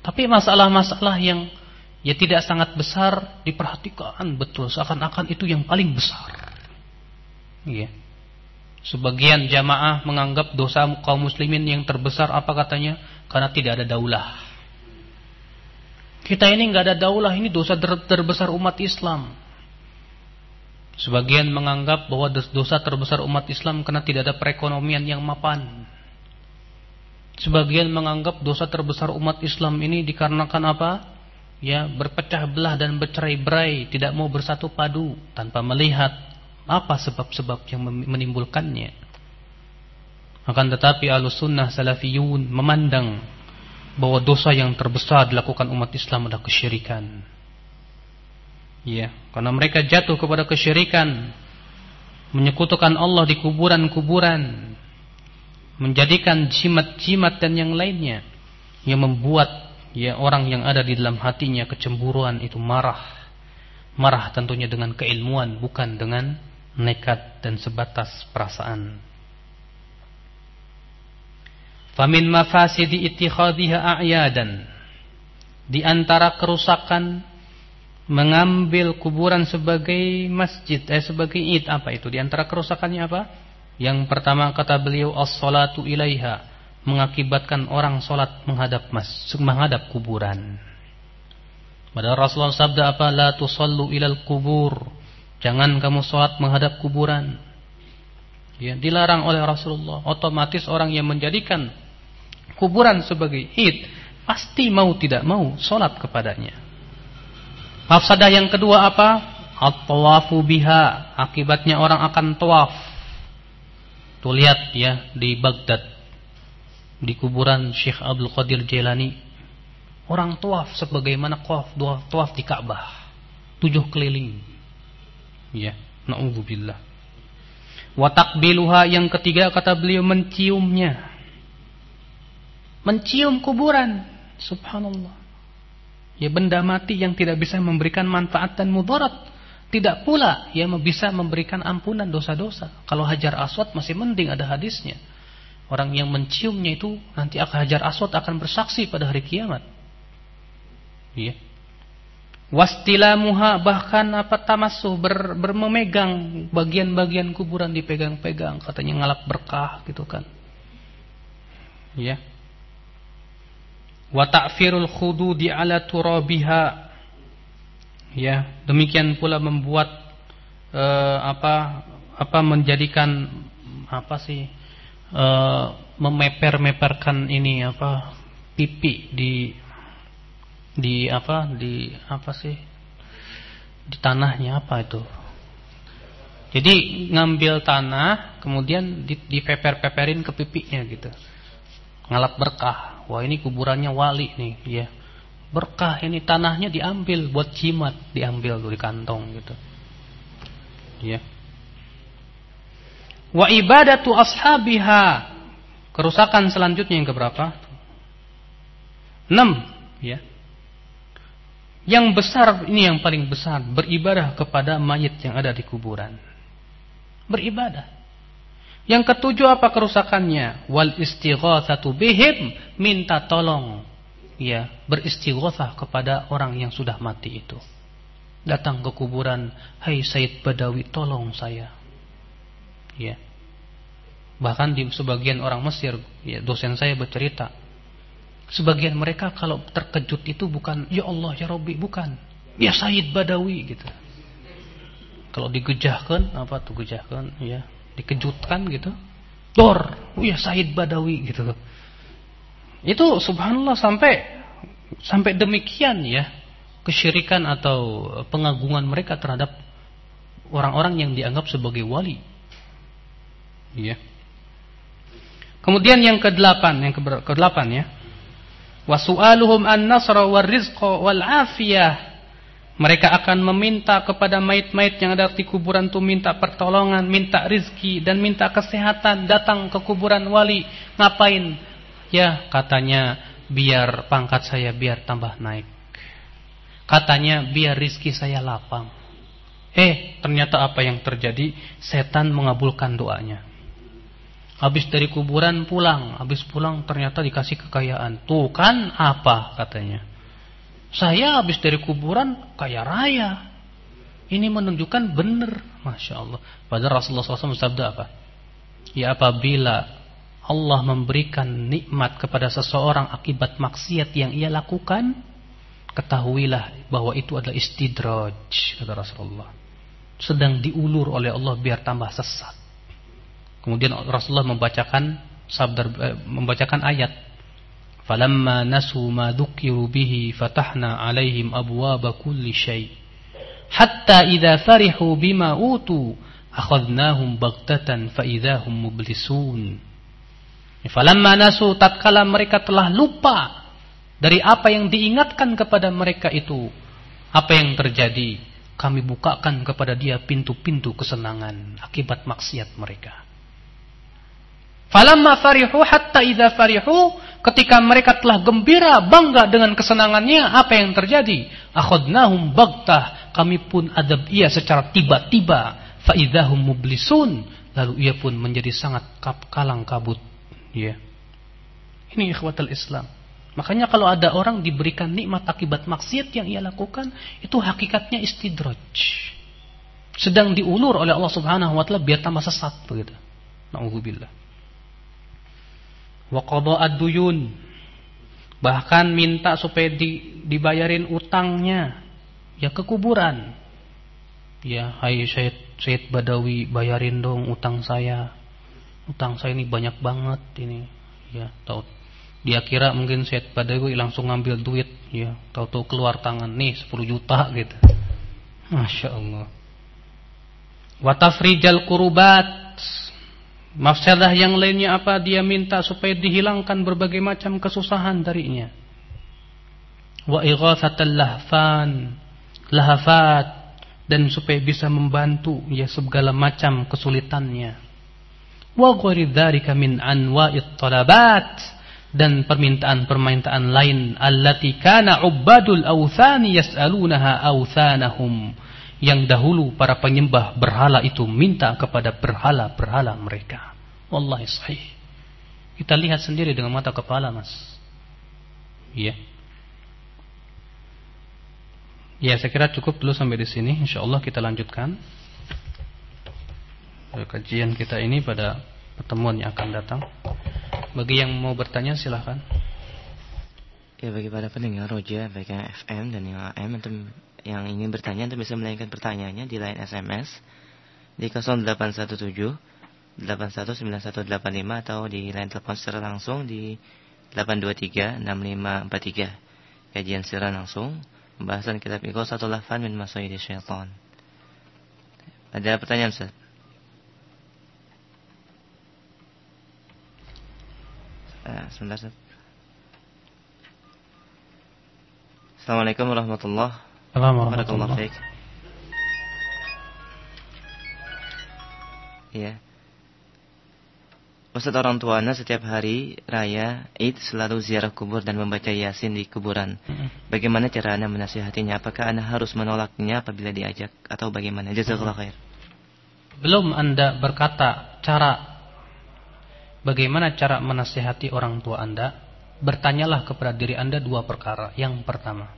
Tapi masalah-masalah yang ya tidak sangat besar diperhatikan betul seakan-akan itu yang paling besar. Ya. Sebagian jamaah menganggap dosa kaum muslimin yang terbesar apa katanya? Karena tidak ada daulah. Kita ini nggak ada daulah, ini dosa terbesar umat Islam. Sebagian menganggap bahwa dosa terbesar umat Islam karena tidak ada perekonomian yang mapan. Sebagian menganggap dosa terbesar umat Islam ini dikarenakan apa? Ya, berpecah belah dan bercerai-berai, tidak mau bersatu padu tanpa melihat apa sebab-sebab yang menimbulkannya. Akan tetapi Ahlussunnah Salafiyun memandang bahwa dosa yang terbesar dilakukan umat Islam adalah kesyirikan. Ya, karena mereka jatuh kepada kesyirikan, menyekutukan Allah di kuburan-kuburan, menjadikan jimat-jimat dan yang lainnya yang membuat ya orang yang ada di dalam hatinya kecemburuan itu marah. Marah tentunya dengan keilmuan bukan dengan nekat dan sebatas perasaan. Famin mafasidi ittikhadhiha a'yadan. Di antara kerusakan mengambil kuburan sebagai masjid eh sebagai id apa itu? Di antara kerusakannya apa? Yang pertama kata beliau as-salatu ilaiha mengakibatkan orang salat menghadap mas menghadap kuburan. Padahal Rasulullah sabda apa? La tusallu ilal kubur. Jangan kamu salat menghadap kuburan. Ya, dilarang oleh Rasulullah. Otomatis orang yang menjadikan kuburan sebagai id pasti mau tidak mau salat kepadanya. Mafsadah yang kedua apa? At-tawafu biha. Akibatnya orang akan tawaf Tuh lihat ya di Baghdad di kuburan Syekh Abdul Qadir Jailani orang tuaf sebagaimana tuaf tuaf di Ka'bah tujuh keliling ya naudzubillah wa takbiluha yang ketiga kata beliau menciumnya mencium kuburan subhanallah ya benda mati yang tidak bisa memberikan manfaat dan mudarat tidak pula ia bisa memberikan ampunan dosa-dosa. Kalau hajar aswad masih mending ada hadisnya. Orang yang menciumnya itu nanti akan hajar aswad akan bersaksi pada hari kiamat. Iya. Wastilamuha bahkan apa tamasuh ber, bermemegang bagian-bagian kuburan dipegang-pegang katanya ngalap berkah gitu kan. Ya. Wa ta'firul khududi ala turabiha. Ya demikian pula membuat uh, apa apa menjadikan apa sih uh, memeper-meperkan ini apa pipi di di apa di apa sih di tanahnya apa itu. Jadi ngambil tanah kemudian di, dipeper-peperin ke pipinya gitu. Ngalap berkah wah ini kuburannya wali nih ya. Berkah ini tanahnya diambil buat jimat diambil dari kantong gitu. Ya. Wa ibadatu ashabiha. Kerusakan selanjutnya yang keberapa? Enam ya. Yang besar ini yang paling besar beribadah kepada mayit yang ada di kuburan. Beribadah. Yang ketujuh apa kerusakannya? Wal istighatsatu bihim minta tolong. Ya, beristighatsah kepada orang yang sudah mati itu. Datang ke kuburan, "Hai Said Badawi, tolong saya." Ya. Bahkan di sebagian orang Mesir, ya, dosen saya bercerita, Sebagian mereka kalau terkejut itu bukan ya Allah ya Robbi bukan. Ya Said Badawi gitu. Kalau digejahkan apa tuh gejahkan ya, dikejutkan gitu. Dor, ya Said Badawi gitu. Itu subhanallah sampai sampai demikian ya kesyirikan atau pengagungan mereka terhadap orang-orang yang dianggap sebagai wali. Iya. Kemudian yang kedelapan, yang kedelapan ya wasu'aluhum an-nasra war-rizqa wal-afiyah mereka akan meminta kepada mayit-mayit yang ada di kuburan itu minta pertolongan, minta rizki dan minta kesehatan. Datang ke kuburan wali, ngapain? Ya, katanya biar pangkat saya biar tambah naik. Katanya biar rizki saya lapang. Eh, ternyata apa yang terjadi? Setan mengabulkan doanya. Habis dari kuburan pulang, habis pulang ternyata dikasih kekayaan. Tuh kan apa katanya? Saya habis dari kuburan kaya raya. Ini menunjukkan benar, masya Allah. Padahal Rasulullah SAW bersabda apa? Ya apabila Allah memberikan nikmat kepada seseorang akibat maksiat yang ia lakukan, ketahuilah bahwa itu adalah istidraj, kata Rasulullah. Sedang diulur oleh Allah biar tambah sesat. Kemudian Rasulullah membacakan sabda eh, membacakan ayat falamma nasu ma dzukiru bihi fatahna alaihim abwaaba kulli syai hatta idza farihu bima utu akhadnahum baghtatan fa idzahum mublisun falamma nasu tatkala mereka telah lupa dari apa yang diingatkan kepada mereka itu apa yang terjadi? Kami bukakan kepada dia pintu-pintu kesenangan akibat maksiat mereka. Falamma farihu hatta idza farihu ketika mereka telah gembira bangga dengan kesenangannya apa yang terjadi? Akhadnahum bagtah kami pun adab ia secara tiba-tiba fa idzahum mublisun lalu ia pun menjadi sangat kalang kabut ya. Ini ikhwatul Islam. Makanya kalau ada orang diberikan nikmat akibat maksiat yang ia lakukan itu hakikatnya istidraj. Sedang diulur oleh Allah Subhanahu wa taala biar tambah sesat begitu. Nauzubillah wa ad-duyun. Bahkan minta supaya di, dibayarin utangnya. Ya ke kuburan. Ya hai Syed Syed Badawi bayarin dong utang saya. Utang saya ini banyak banget ini. Ya tahu. Dia kira mungkin Syed Badawi langsung ngambil duit. Ya tahu-tahu keluar tangan. Nih 10 juta gitu. Masya Allah. Watafrijal kurubat Mafsadah yang lainnya apa? Dia minta supaya dihilangkan berbagai macam kesusahan darinya. Wa ighathatal lahfan, lahafat dan supaya bisa membantu ya segala macam kesulitannya. Wa ghairi dzalika min anwa'it talabat dan permintaan-permintaan lain allati kana ubadul awthani yas'alunaha awthanahum yang dahulu para penyembah berhala itu minta kepada berhala-berhala mereka. Wallahi sahih. Kita lihat sendiri dengan mata kepala, Mas. Iya. Ya, saya kira cukup dulu sampai di sini. Insyaallah kita lanjutkan kajian kita ini pada pertemuan yang akan datang. Bagi yang mau bertanya silahkan. Ya bagi para pendengar Roja FM dan yang AM untuk yang ingin bertanya Anda bisa melayangkan pertanyaannya di line SMS di 0817 819185 atau di line telepon secara langsung di 823 6543. Kajian secara langsung pembahasan kitab Iqo satu lafan min di syaitan. Ada pertanyaan Ustaz? Uh, sebentar Ustaz. Assalamualaikum warahmatullahi Assalamualaikum warahmatullahi Iya. Ustaz orang tua Anda setiap hari raya Id selalu ziarah kubur dan membaca Yasin di kuburan. Bagaimana cara Anda menasihatinya? Apakah Anda harus menolaknya apabila diajak atau bagaimana? Jazakallah khair. Belum Anda berkata cara bagaimana cara menasihati orang tua Anda, bertanyalah kepada diri Anda dua perkara. Yang pertama,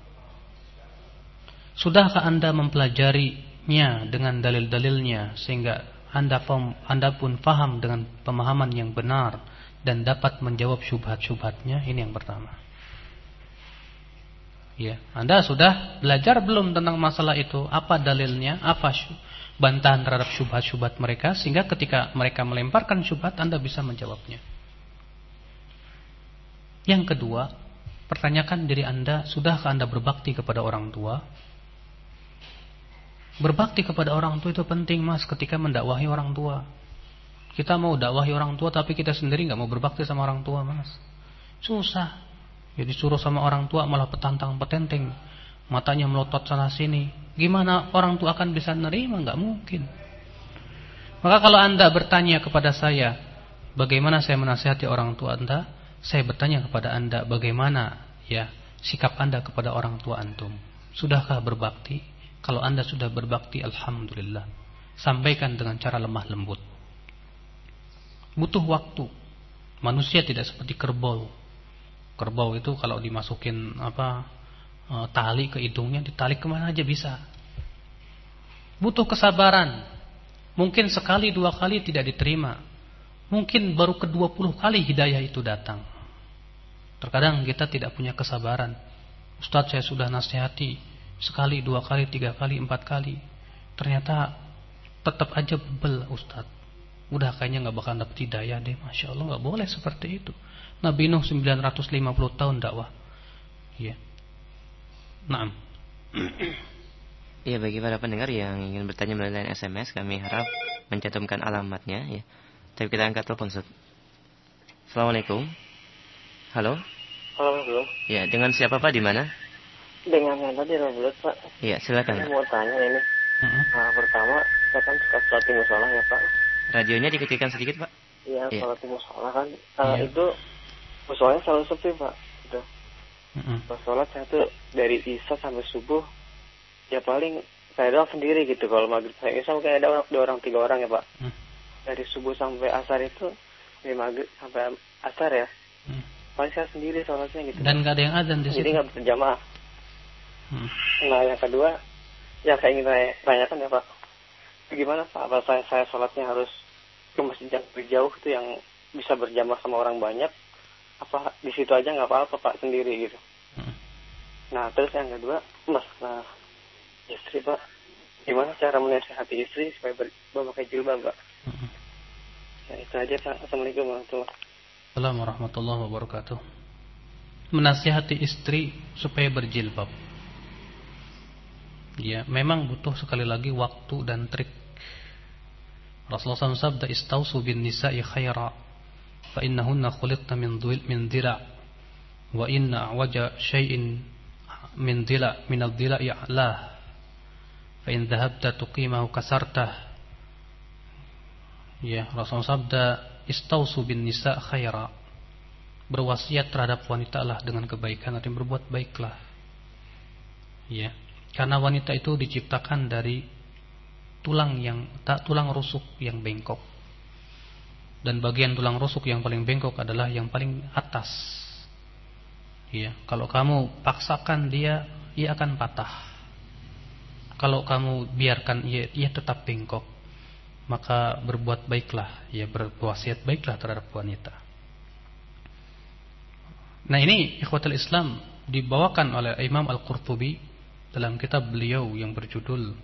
sudahkah Anda mempelajarinya dengan dalil-dalilnya sehingga anda, anda pun faham dengan pemahaman yang benar dan dapat menjawab syubhat-syubhatnya. Ini yang pertama. Ya, Anda sudah belajar belum tentang masalah itu? Apa dalilnya? Apa bantahan terhadap syubhat-syubhat mereka sehingga ketika mereka melemparkan syubhat Anda bisa menjawabnya. Yang kedua, pertanyakan diri Anda, sudahkah Anda berbakti kepada orang tua? Berbakti kepada orang tua itu penting mas ketika mendakwahi orang tua. Kita mau dakwahi orang tua tapi kita sendiri nggak mau berbakti sama orang tua mas. Susah. Jadi ya suruh sama orang tua malah petantang petenteng. Matanya melotot sana sini. Gimana orang tua akan bisa nerima? Nggak mungkin. Maka kalau anda bertanya kepada saya, bagaimana saya menasihati orang tua anda? Saya bertanya kepada anda, bagaimana ya sikap anda kepada orang tua antum? Sudahkah berbakti? Kalau anda sudah berbakti Alhamdulillah. Sampaikan dengan cara lemah lembut. Butuh waktu. Manusia tidak seperti kerbau. Kerbau itu kalau dimasukin apa e, Tali ke hidungnya Ditarik ke mana aja bisa. Butuh kesabaran. Mungkin sekali dua kali tidak diterima. Mungkin baru kedua puluh kali hidayah itu datang. Terkadang kita tidak punya kesabaran. Ustadz saya sudah nasihati Sekali, dua kali, tiga kali, empat kali. Ternyata tetap aja bebel Ustaz. Udah kayaknya nggak bakal dapet hidayah deh. Masya Allah nggak boleh seperti itu. Nabi Nuh 950 tahun dakwah. Iya. Naam. Iya bagi para pendengar yang ingin bertanya melalui SMS kami harap mencantumkan alamatnya ya. Tapi kita angkat telepon Ustaz. Assalamualaikum. Halo. Halo, Ya, dengan siapa Pak di mana? Dengan yang tadi Robert Pak. Iya silakan. Saya mau tanya ini. Uh-huh. Nah, pertama saya kan suka sholat di musola ya Pak. Radionya dikecilkan sedikit Pak. Iya yeah. sholat di musola kan. Uh, yeah. Itu musolanya selalu sepi Pak. Udah. Uh-huh. Pas sholat saya tuh dari isya sampai subuh ya paling saya doang sendiri gitu kalau maghrib saya isya mungkin ada orang, dua orang tiga orang ya Pak. Uh. Dari subuh sampai asar itu dari maghrib sampai asar ya. Uh. Paling saya sendiri sholatnya gitu. Dan gak ada yang azan di situ. Jadi nggak berjamaah. Hmm. Nah yang kedua, yang saya ingin tanya, tanyakan ya Pak, gimana Pak? Apa saya, saya sholatnya harus ke masjid yang lebih jauh itu yang bisa berjamaah sama orang banyak? Apa di situ aja nggak apa-apa Pak sendiri gitu? Hmm. Nah terus yang kedua, mas, nah istri Pak, gimana cara menasihati istri supaya ber, memakai jilbab Pak? Hmm. Ya, itu aja Pak. Assalamualaikum warahmatullahi wabarakatuh. Assalamualaikum warahmatullahi wabarakatuh. Menasihati istri supaya berjilbab. Ya, memang butuh sekali lagi waktu dan trik. Rasulullah SAW sabda istausu bin nisa'i khaira fa innahunna khuliqna min dhil min dhila wa inna waja syai'in min dhila min ad-dhila ya'lah fa in dhahabta tuqimahu kasartah Ya, Rasulullah sabda istausu bin nisa' khaira berwasiat terhadap wanita lah dengan kebaikan artinya berbuat baiklah. Ya. Karena wanita itu diciptakan dari tulang yang tak tulang rusuk yang bengkok. Dan bagian tulang rusuk yang paling bengkok adalah yang paling atas. Ya, kalau kamu paksakan dia, ia akan patah. Kalau kamu biarkan ia, ia tetap bengkok, maka berbuat baiklah, ya berwasiat baiklah terhadap wanita. Nah ini ikhwatul Islam dibawakan oleh Imam Al-Qurtubi dalam kitab beliau yang berjudul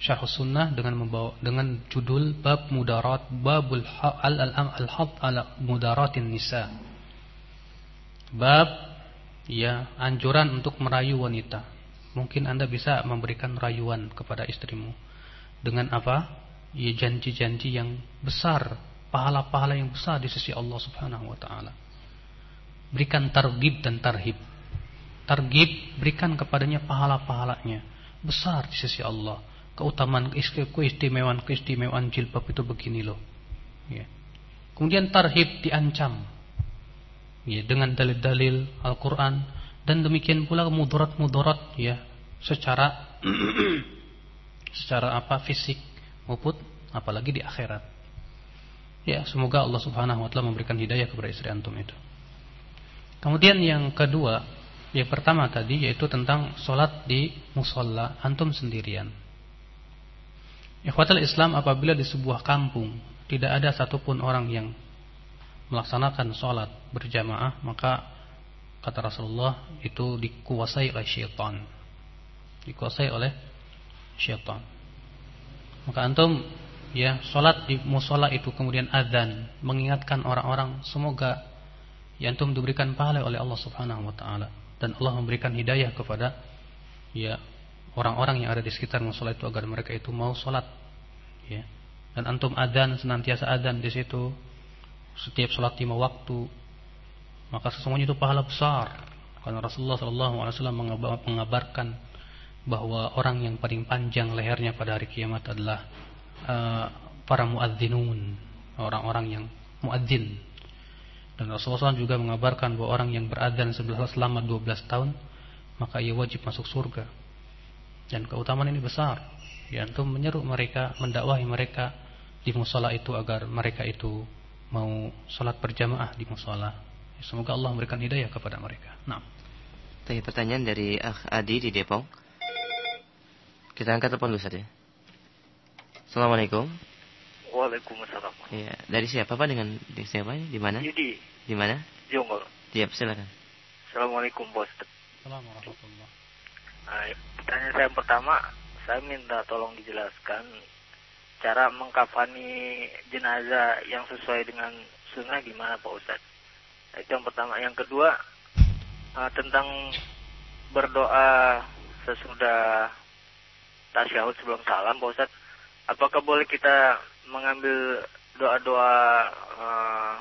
Syarh Sunnah dengan membawa dengan judul bab mudarat babul al al al had ala mudaratin nisa. Bab ya anjuran untuk merayu wanita. Mungkin Anda bisa memberikan rayuan kepada istrimu dengan apa? Ya janji-janji yang besar, pahala-pahala yang besar di sisi Allah Subhanahu wa taala. Berikan targhib dan tarhib targib berikan kepadanya pahala-pahalanya besar di sisi Allah keutamaan keistimewaan keistimewaan jilbab itu begini loh ya. Kemudian tarhib diancam. Ya, dengan dalil-dalil Al-Qur'an dan demikian pula mudarat-mudarat ya secara secara apa fisik maupun apalagi di akhirat. Ya, semoga Allah Subhanahu wa taala memberikan hidayah kepada istri antum itu. Kemudian yang kedua, yang pertama tadi yaitu tentang solat di musola. Antum sendirian. Ikhwatul Islam apabila di sebuah kampung tidak ada satupun orang yang melaksanakan solat berjamaah maka kata Rasulullah itu dikuasai oleh syaitan. Dikuasai oleh syaitan. Maka antum ya solat di musola itu kemudian adzan mengingatkan orang-orang semoga ya antum diberikan pahala oleh Allah Subhanahu wa taala dan Allah memberikan hidayah kepada ya orang-orang yang ada di sekitar musola itu agar mereka itu mau sholat. Ya. Dan antum adzan senantiasa adzan di situ. Setiap sholat lima waktu. Maka sesungguhnya itu pahala besar. Karena Rasulullah SAW mengabarkan bahwa orang yang paling panjang lehernya pada hari kiamat adalah uh, para muadzinun orang-orang yang muadzin dan Rasulullah SAW juga mengabarkan bahwa orang yang beradzan selama 12 tahun maka ia wajib masuk surga dan keutamaan ini besar. Ya, antum menyeru mereka, mendakwahi mereka di musola itu agar mereka itu mau sholat berjamaah di musola. Ya, semoga Allah memberikan hidayah kepada mereka. Nah. Tanya pertanyaan dari Adi di Depok. Kita angkat telepon dulu saja. Assalamualaikum. Waalaikumsalam. Iya, dari siapa Pak dengan di siapa? Di mana? Yudi. Di mana? Jonggol. Siap, silakan. Assalamualaikum bos. Assalamualaikum warahmatullahi Nah, pertanyaan saya yang pertama, saya minta tolong dijelaskan cara mengkafani jenazah yang sesuai dengan sunnah gimana Pak Ustadz. Nah, itu yang pertama. Yang kedua, uh, tentang berdoa sesudah tasyahud sebelum salam Pak Ustadz. Apakah boleh kita mengambil doa-doa uh,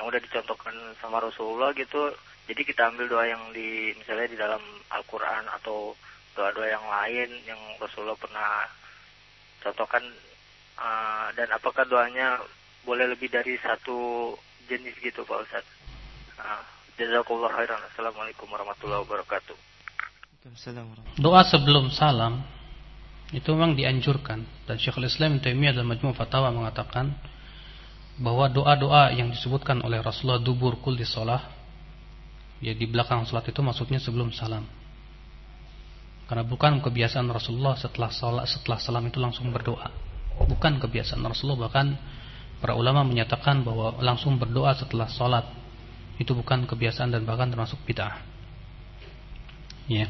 yang udah dicontohkan sama Rasulullah gitu jadi kita ambil doa yang di misalnya di dalam Al-Quran atau doa-doa yang lain yang Rasulullah pernah contohkan uh, dan apakah doanya boleh lebih dari satu jenis gitu Pak Ustaz. Uh, Jazakallah khairan. Assalamualaikum warahmatullahi wabarakatuh. Doa sebelum salam itu memang dianjurkan dan Syekhul Islam Taimiyah dalam Majmu' Fatawa mengatakan bahwa doa-doa yang disebutkan oleh Rasulullah dubur kul di sholah ya di belakang salat itu maksudnya sebelum salam. Karena bukan kebiasaan Rasulullah setelah salat setelah salam itu langsung berdoa. Bukan kebiasaan Rasulullah bahkan para ulama menyatakan bahwa langsung berdoa setelah salat itu bukan kebiasaan dan bahkan termasuk bid'ah. Ya.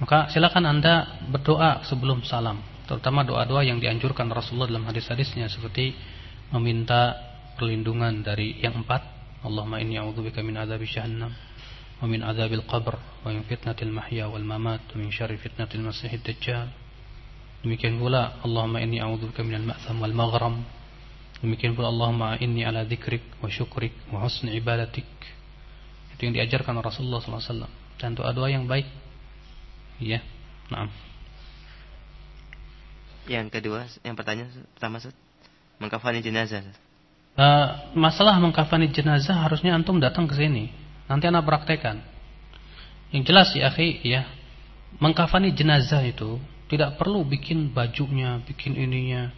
Maka silakan Anda berdoa sebelum salam, terutama doa-doa yang dianjurkan Rasulullah dalam hadis-hadisnya seperti meminta perlindungan dari yang empat, Allahumma inni a'udzubika min adzabi jahannam wa min adzabil qabr wa min fitnatil mahya wal mamat wa min syarri fitnatil masiihid dajjal. Demikian pula Allahumma inni a'udzubika minal ma'tham wal maghram. Demikian pula Allahumma inni ala dzikrik wa syukrik wa husni ibadatik. Itu yang diajarkan Rasulullah sallallahu alaihi wasallam dan doa-doa yang baik ya nah yang kedua yang pertanyaan pertama mengkafani jenazah uh, masalah mengkafani jenazah harusnya antum datang ke sini. Nanti anak praktekan. Yang jelas ya akhi ya, mengkafani jenazah itu tidak perlu bikin bajunya, bikin ininya.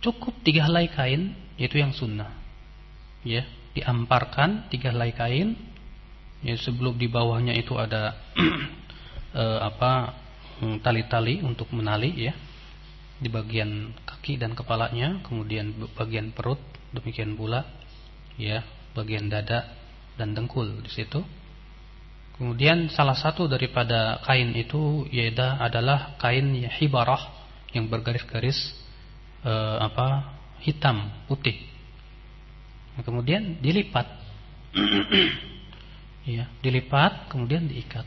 Cukup tiga helai kain, yaitu yang sunnah. Ya, diamparkan tiga helai kain. Ya, sebelum di bawahnya itu ada uh, apa tali-tali untuk menali ya di bagian kaki dan kepalanya, kemudian bagian perut demikian pula ya bagian dada dan dengkul di situ. Kemudian salah satu daripada kain itu yaitu adalah kain hibarah yang bergaris-garis e, apa hitam putih. Nah, kemudian dilipat, ya dilipat kemudian diikat.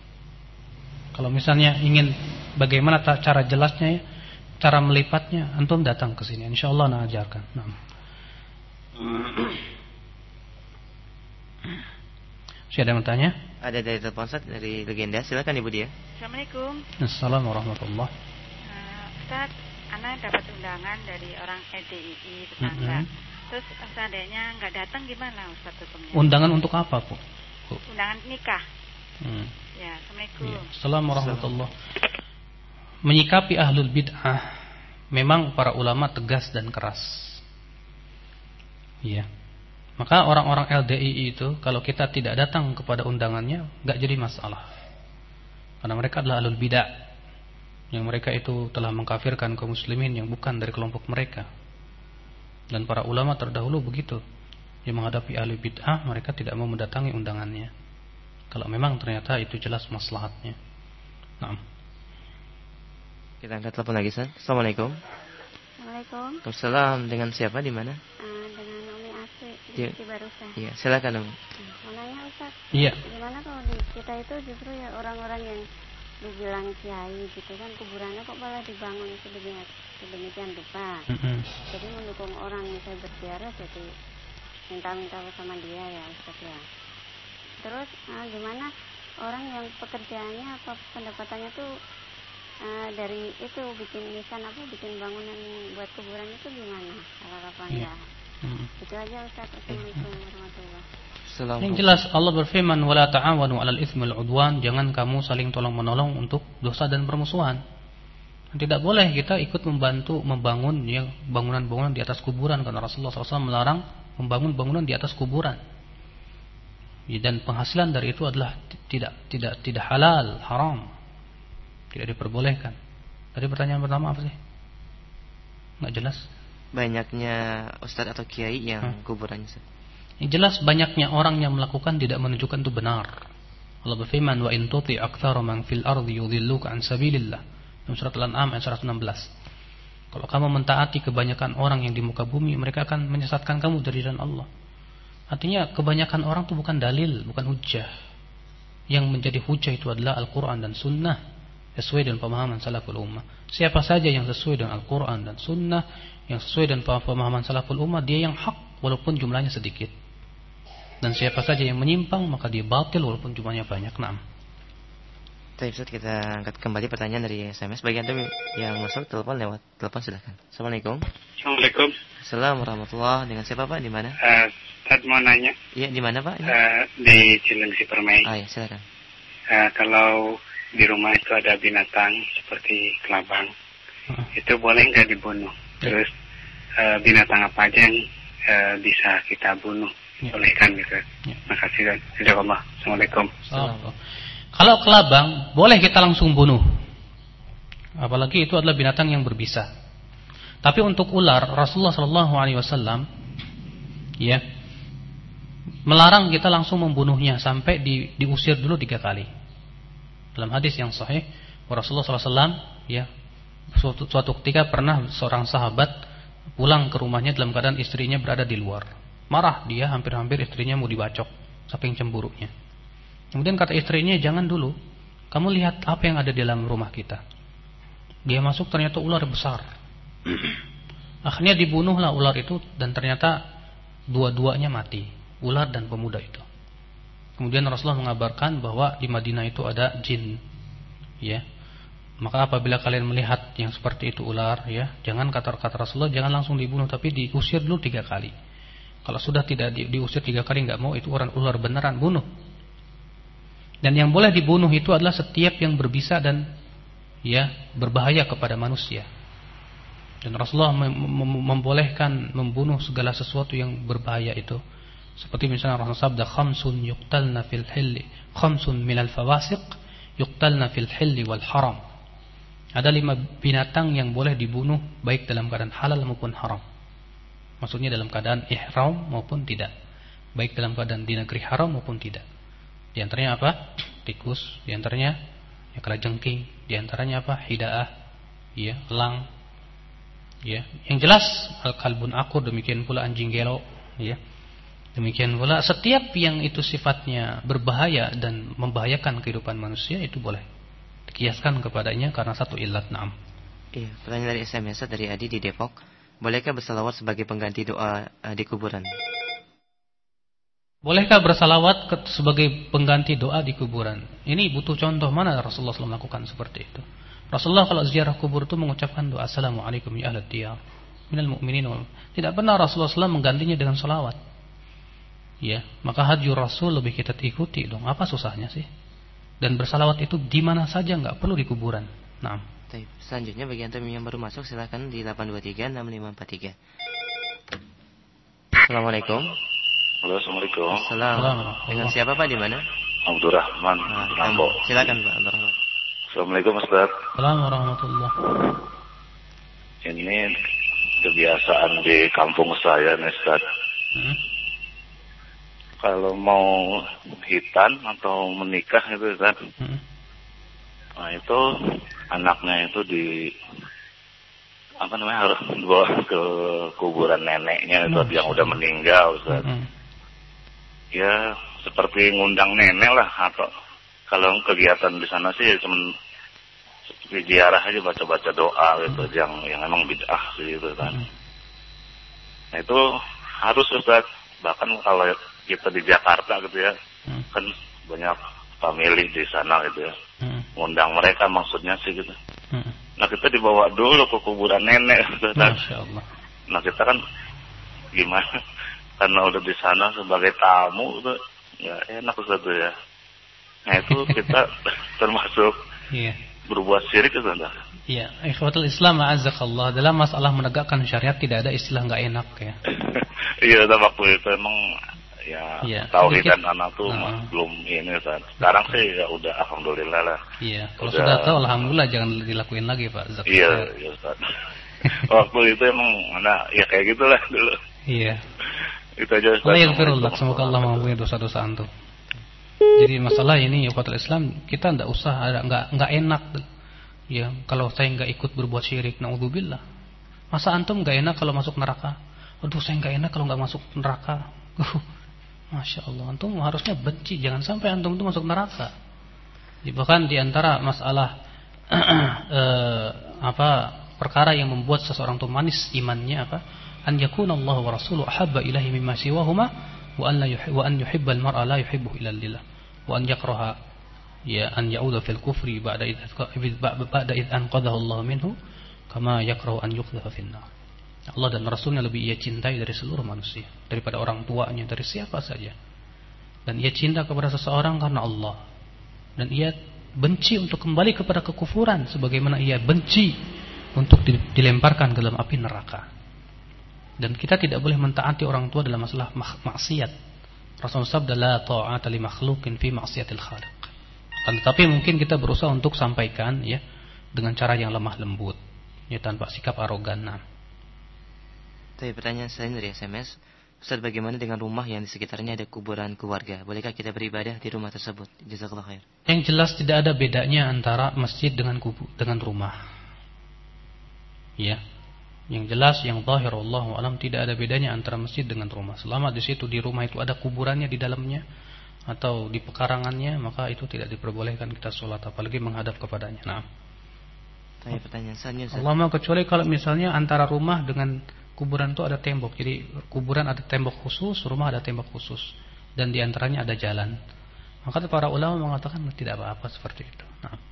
Kalau misalnya ingin bagaimana cara jelasnya ya, cara melipatnya, antum datang ke sini. Insya Allah nah ajarkan. Nah. Siapa yang bertanya? Ada dari telepon set dari legenda. Silakan Ibu dia. Assalamualaikum. Assalamualaikum warahmatullahi uh, Ustaz, Ana dapat undangan dari orang EDII tetangga. Mm -hmm. terus seandainya nggak datang gimana Ustaz hukumnya? Undangan untuk apa, Bu? Undangan nikah. Hmm. Ya, Assalamualaikum. Ya, Assalamualaikum warahmatullahi Menyikapi ahlul bid'ah memang para ulama tegas dan keras. Iya. Maka orang-orang LDI itu kalau kita tidak datang kepada undangannya nggak jadi masalah. Karena mereka adalah ahlul bid'ah. Yang mereka itu telah mengkafirkan kaum muslimin yang bukan dari kelompok mereka. Dan para ulama terdahulu begitu. Yang menghadapi ahli bid'ah mereka tidak mau mendatangi undangannya. Kalau memang ternyata itu jelas maslahatnya. Nah. Kita angkat telepon lagi, San. Assalamualaikum. Assalamualaikum. Waalaikumsalam. Dengan siapa di mana? Uh, dengan Umi Asri di ya. Barusan. Iya, silakan, Om. Mau nanya, Ustaz. Iya. Gimana kalau di kita itu justru ya orang-orang yang dibilang kiai gitu kan kuburannya kok malah dibangun sedemikian sedemikian rupa mm -hmm. jadi mendukung orang misalnya berziarah jadi minta-minta sama dia ya Ustaz ya terus uh, gimana orang yang pekerjaannya apa pendapatannya tuh uh, dari itu bikin nisan apa bikin bangunan buat kuburan itu gimana kalau apa yeah. ya hmm. itu aja Ustaz Assalamualaikum warahmatullahi yang jelas Allah berfirman wala ta'awanu 'alal itsmi wal 'udwan, jangan kamu saling tolong-menolong untuk dosa dan permusuhan. Tidak boleh kita ikut membantu membangun yang bangunan-bangunan di atas kuburan karena Rasulullah SAW melarang membangun bangunan di atas kuburan. Dan penghasilan dari itu adalah tidak tidak tidak halal, haram. Tidak diperbolehkan. Tadi pertanyaan pertama apa sih? Enggak jelas. Banyaknya ustadz atau kiai yang hmm. kuburannya. Yang jelas banyaknya orang yang melakukan tidak menunjukkan itu benar. Allah berfirman wa in tuti aktsara man fil ardi yudhilluka an sabilillah. Dalam surat Al-An'am ayat 116. Kalau kamu mentaati kebanyakan orang yang di muka bumi, mereka akan menyesatkan kamu dari jalan Allah. Artinya kebanyakan orang itu bukan dalil, bukan hujah. Yang menjadi hujah itu adalah Al-Quran dan Sunnah sesuai dengan pemahaman salaful ummah. Siapa saja yang sesuai dengan Al-Quran dan Sunnah, yang sesuai dengan pemahaman salaful ummah, dia yang hak walaupun jumlahnya sedikit. Dan siapa saja yang menyimpang maka dia batil walaupun jumlahnya banyak. Naam. Baik, Ustaz, kita angkat kembali pertanyaan dari SMS. Bagi Anda yang masuk telepon lewat telepon silahkan. Assalamualaikum. Assalamualaikum. Assalamualaikum warahmatullahi Dengan siapa Pak? Di mana? Uh, Ustaz mau nanya. Iya, di mana Pak? Uh, di Cilengsi Permai. Ah, ya, silakan. Uh, kalau di rumah itu ada binatang seperti kelabang, uh. itu boleh nggak dibunuh? Ya. Terus uh, binatang apa aja yang uh, bisa kita bunuh? ya. bolehkan gitu. Ya. Makasih dan Allah. Assalamualaikum. Kalau kelabang boleh kita langsung bunuh. Apalagi itu adalah binatang yang berbisa. Tapi untuk ular Rasulullah Shallallahu Alaihi Wasallam ya melarang kita langsung membunuhnya sampai di, diusir dulu tiga kali. Dalam hadis yang sahih Rasulullah SAW ya suatu, suatu ketika pernah seorang sahabat pulang ke rumahnya dalam keadaan istrinya berada di luar. Marah dia hampir-hampir istrinya mau dibacok saking cemburunya. Kemudian kata istrinya, "Jangan dulu. Kamu lihat apa yang ada di dalam rumah kita." Dia masuk ternyata ular besar. Akhirnya dibunuhlah ular itu dan ternyata dua-duanya mati, ular dan pemuda itu. Kemudian Rasulullah mengabarkan bahwa di Madinah itu ada jin. Ya. Maka apabila kalian melihat yang seperti itu ular, ya, jangan kata-kata Rasulullah jangan langsung dibunuh tapi diusir dulu tiga kali. Kalau sudah tidak di, diusir tiga kali nggak mau itu orang ular beneran bunuh. Dan yang boleh dibunuh itu adalah setiap yang berbisa dan ya berbahaya kepada manusia. Dan Rasulullah mem mem membolehkan membunuh segala sesuatu yang berbahaya itu. Seperti misalnya Rasulullah sabda khamsun yuqtalna fil hilli, khamsun minal fawasiq yuqtalna fil hilli wal haram. Ada lima binatang yang boleh dibunuh baik dalam keadaan halal maupun haram. Maksudnya dalam keadaan ihram maupun tidak. Baik dalam keadaan di negeri haram maupun tidak. Di antaranya apa? Tikus, di antaranya ya kalajengking, di antaranya apa? Hidaah, ya, elang. Ya, yang jelas al-kalbun akur demikian pula anjing gelo, ya. Demikian pula setiap yang itu sifatnya berbahaya dan membahayakan kehidupan manusia itu boleh dikiaskan kepadanya karena satu ilat naam. Iya, pertanyaan dari SMS dari Adi di Depok. Bolehkah bersalawat sebagai pengganti doa uh, di kuburan? Bolehkah bersalawat sebagai pengganti doa di kuburan? Ini butuh contoh mana Rasulullah SAW melakukan seperti itu. Rasulullah kalau ziarah kubur itu mengucapkan doa Assalamualaikum ya ahlat diyar. minal mu'minin Tidak pernah Rasulullah SAW menggantinya dengan salawat. Ya, maka hajur Rasul lebih kita ikuti dong. Apa susahnya sih? Dan bersalawat itu di mana saja nggak perlu di kuburan. Nah. Selanjutnya bagi antum yang baru masuk silahkan di 823 6543. Assalamualaikum. Halo, Assalamualaikum. Assalamualaikum. Dengan siapa Pak di mana? Abdurrahman. Nah, silakan Pak Abdurrahman. Assalamualaikum Ustaz. Assalamualaikum warahmatullahi Ini kebiasaan di kampung saya nih Ustaz. Hmm? Kalau mau hitan atau menikah itu kan. Hmm? Nah itu anaknya itu di apa namanya harus dibawa ke kuburan neneknya itu yang udah meninggal Ustaz. Hmm. Ya seperti ngundang nenek lah atau kalau kegiatan di sana sih cuma seperti ziarah aja baca-baca doa gitu yang yang emang bid'ah sih gitu kan. Hmm. Nah itu harus Ustaz bahkan kalau kita di Jakarta gitu ya hmm. kan banyak family di sana gitu ya. Hmm. Ngundang mereka maksudnya sih gitu. Hmm. Nah kita dibawa dulu ke kuburan nenek Ustaz. Masya Allah. Nah kita kan gimana karena udah di sana sebagai tamu gitu ya enak Ustaz ya Nah itu kita termasuk yeah. berbuat syirik itu anda. Iya, ikhwatul Islam azakallah dalam masalah menegakkan syariat tidak ada istilah nggak enak ya. iya, waktu itu emang ya yeah. tauhid dan anak tuh uh, belum ini kan. Sekarang sih ya udah alhamdulillah lah. Iya, kalau udah, sudah tahu alhamdulillah jangan dilakuin lagi Pak. Zakat. Iya, iya Ustaz. waktu itu emang mana ya kayak gitulah dulu. Iya. Itu aja. Allah yang semoga Allah mengampuni dosa-dosa antum. Jadi masalah ini ya Islam kita tidak usah ada nggak nggak enak ya kalau saya nggak ikut berbuat syirik naudzubillah. Masa antum nggak enak kalau masuk neraka? Aduh saya nggak enak kalau nggak masuk neraka. Masya Allah antum harusnya benci jangan sampai antum itu masuk neraka. Bahkan di antara masalah eh, apa perkara yang membuat seseorang itu manis imannya apa? An yakuna Allah wa rasuluhu ahabba ilahi mimma siwahuma wa an la wa an yuhibbal mar'a la yuhibbu illa lillah wa an yakraha ya an ya'udha fil kufri ba'da id ba'da id anqadhahu Allah minhu kama yakrahu an yuqdhafa fin nar Allah dan Rasulnya lebih ia cintai dari seluruh manusia daripada orang tuanya dari siapa saja. Dan ia cinta kepada seseorang karena Allah. Dan ia benci untuk kembali kepada kekufuran sebagaimana ia benci untuk dilemparkan ke dalam api neraka dan kita tidak boleh mentaati orang tua dalam masalah maksiat Rasulullah sabda la ta'ata li makhluqin fi ma'siyatil khaliq. Tetapi mungkin kita berusaha untuk sampaikan ya dengan cara yang lemah lembut, ya tanpa sikap arogan. Nah. Tapi pertanyaan saya dari SMS, Ustaz bagaimana dengan rumah yang di sekitarnya ada kuburan keluarga? Bolehkah kita beribadah di rumah tersebut? Jazakallah khair. Yang jelas tidak ada bedanya antara masjid dengan kubu dengan rumah. Ya, yang jelas yang zahir Allah alam tidak ada bedanya antara masjid dengan rumah. Selama di situ di rumah itu ada kuburannya di dalamnya atau di pekarangannya, maka itu tidak diperbolehkan kita sholat apalagi menghadap kepadanya. Nah. Tanya pertanyaan selanjutnya. Allah kecuali kalau misalnya antara rumah dengan kuburan itu ada tembok. Jadi kuburan ada tembok khusus, rumah ada tembok khusus dan di antaranya ada jalan. Maka para ulama mengatakan tidak apa-apa seperti itu. Nah.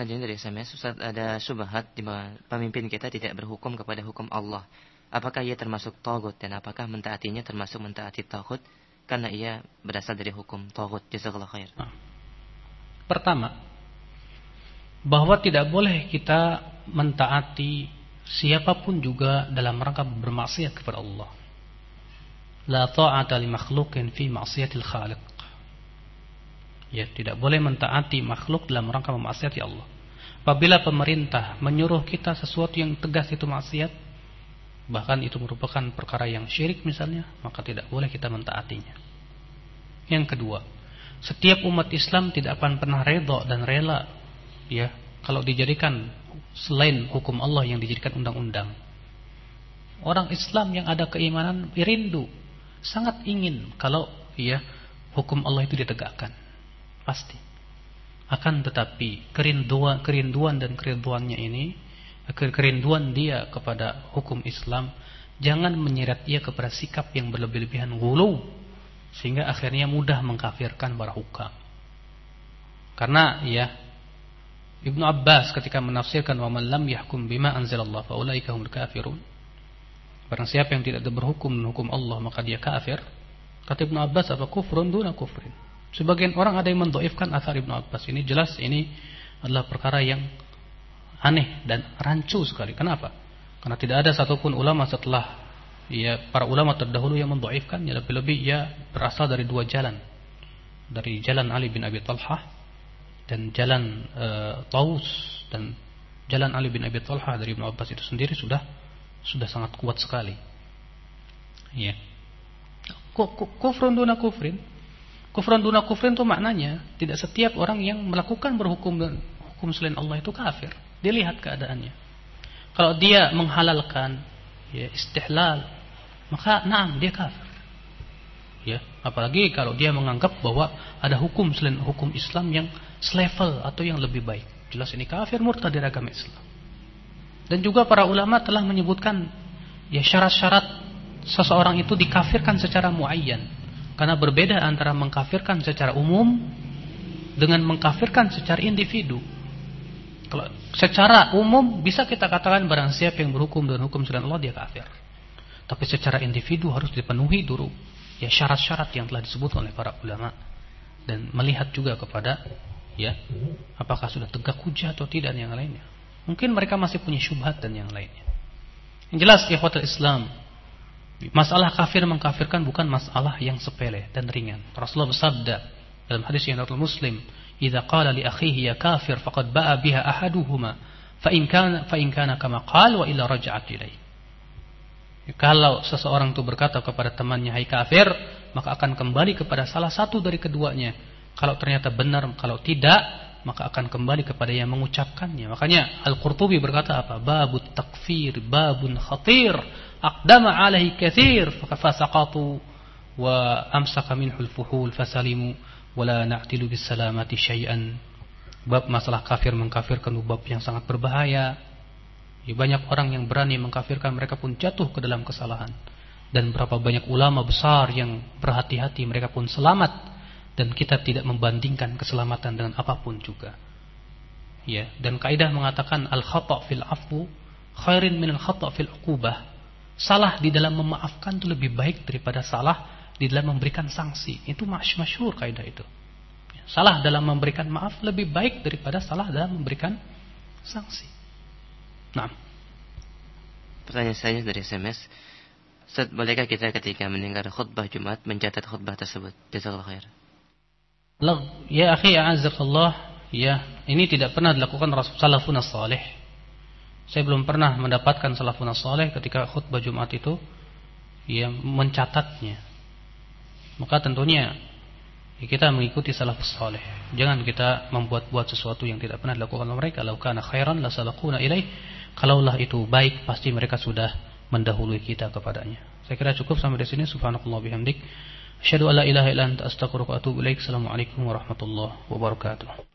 Selanjutnya dari SMS, Ustaz ada subhat di mana pemimpin kita tidak berhukum kepada hukum Allah. Apakah ia termasuk togut dan apakah mentaatinya termasuk mentaati togut karena ia berasal dari hukum togut. Jazakallah khair. Nah. Pertama, bahwa tidak boleh kita mentaati siapa pun juga dalam rangka bermaksiat kepada Allah. La ta'ata li makhluqin fi maksiatil khaliq. Ya, tidak boleh mentaati makhluk dalam rangka memaksiati Allah. Apabila pemerintah menyuruh kita sesuatu yang tegas itu maksiat, bahkan itu merupakan perkara yang syirik misalnya, maka tidak boleh kita mentaatinya. Yang kedua, setiap umat Islam tidak akan pernah redha dan rela ya kalau dijadikan selain hukum Allah yang dijadikan undang-undang. Orang Islam yang ada keimanan rindu, sangat ingin kalau ya hukum Allah itu ditegakkan. Pasti. Akan tetapi kerinduan kerinduan dan kerinduannya ini kerinduan dia kepada hukum Islam jangan menyeret ia kepada sikap yang berlebih-lebihan gulu sehingga akhirnya mudah mengkafirkan para hukam. Karena ya Ibnu Abbas ketika menafsirkan wa man lam yahkum bima anzalallah fa ulaika humul kafirun. Barang siapa yang tidak berhukum dengan hukum Allah maka dia kafir. Kata Ibnu Abbas apa kufrun duna kufrin. Sebagian orang ada yang mendoifkan asar Ibnu Abbas ini jelas ini adalah perkara yang aneh dan rancu sekali. Kenapa? Karena tidak ada satupun ulama setelah ya para ulama terdahulu yang mendoifkan ya lebih-lebih ya berasal dari dua jalan. Dari jalan Ali bin Abi Talhah dan jalan e, Taus dan jalan Ali bin Abi Talhah dari Ibnu Abbas itu sendiri sudah sudah sangat kuat sekali. Ya. Kufrun duna kufrin. Kufrun duna kufrin itu maknanya tidak setiap orang yang melakukan berhukum hukum selain Allah itu kafir. Dilihat keadaannya. Kalau dia menghalalkan ya istihlal, maka naam dia kafir. Ya, apalagi kalau dia menganggap bahwa ada hukum selain hukum Islam yang selevel atau yang lebih baik. Jelas ini kafir murtad dari agama Islam. Dan juga para ulama telah menyebutkan ya syarat-syarat seseorang itu dikafirkan secara muayyan. Karena berbeda antara mengkafirkan secara umum dengan mengkafirkan secara individu. Kalau secara umum bisa kita katakan barang siapa yang berhukum dengan hukum selain Allah dia kafir. Tapi secara individu harus dipenuhi dulu ya syarat-syarat yang telah disebut oleh para ulama dan melihat juga kepada ya apakah sudah tegak hujah atau tidak dan yang lainnya. Mungkin mereka masih punya syubhat dan yang lainnya. Yang jelas ikhwatul Islam masalah kafir mengkafirkan bukan masalah yang sepele dan ringan. Rasulullah bersabda dalam hadis yang riwayat Muslim, idza qala li akhihi ya kafir faqad ba'a biha ahaduhuma fa in kana fa in kana kama qala wa illa raja'at ilaih kalau seseorang itu berkata kepada temannya hai kafir maka akan kembali kepada salah satu dari keduanya. Kalau ternyata benar kalau tidak maka akan kembali kepada yang mengucapkannya. Makanya Al-Qurtubi berkata apa? Babut takfir babun khatir aqdama alaihi kathir fasaqatu wa amsaka minhul fuhul fasalimu wala na'tilu bis salamati syai'an bab masalah kafir mengkafirkan bab yang sangat berbahaya. Ya, banyak orang yang berani mengkafirkan mereka pun jatuh ke dalam kesalahan. Dan berapa banyak ulama besar yang berhati-hati mereka pun selamat. Dan kita tidak membandingkan keselamatan dengan apa pun juga. Ya dan kaidah mengatakan al khata' fil afu khairin min al khata' fil uqubah salah di dalam memaafkan itu lebih baik daripada salah di dalam memberikan sanksi. Itu masyhur kaidah itu. Salah dalam memberikan maaf lebih baik daripada salah dalam memberikan sanksi. Nah. Pertanyaan saya dari SMS. Ustaz, bolehkah kita ketika mendengar khutbah Jumat mencatat khutbah tersebut? Jazakallah khair. Ya akhi a'azzakallah, ya, ini tidak pernah dilakukan Rasul salafun salih. Saya belum pernah mendapatkan salafun salih ketika khutbah Jumat itu yang mencatatnya maka tentunya kita mengikuti salafus saleh. Jangan kita membuat-buat sesuatu yang tidak pernah dilakukan oleh mereka. Lau kana khairan la salakuna ilaih. Kalaulah itu baik, pasti mereka sudah mendahului kita kepadanya. Saya kira cukup sampai di sini. Subhanakallah bihamdik. Asyhadu an la ilaha illa anta astaghfiruka wa atubu ilaik. Assalamualaikum warahmatullahi wabarakatuh.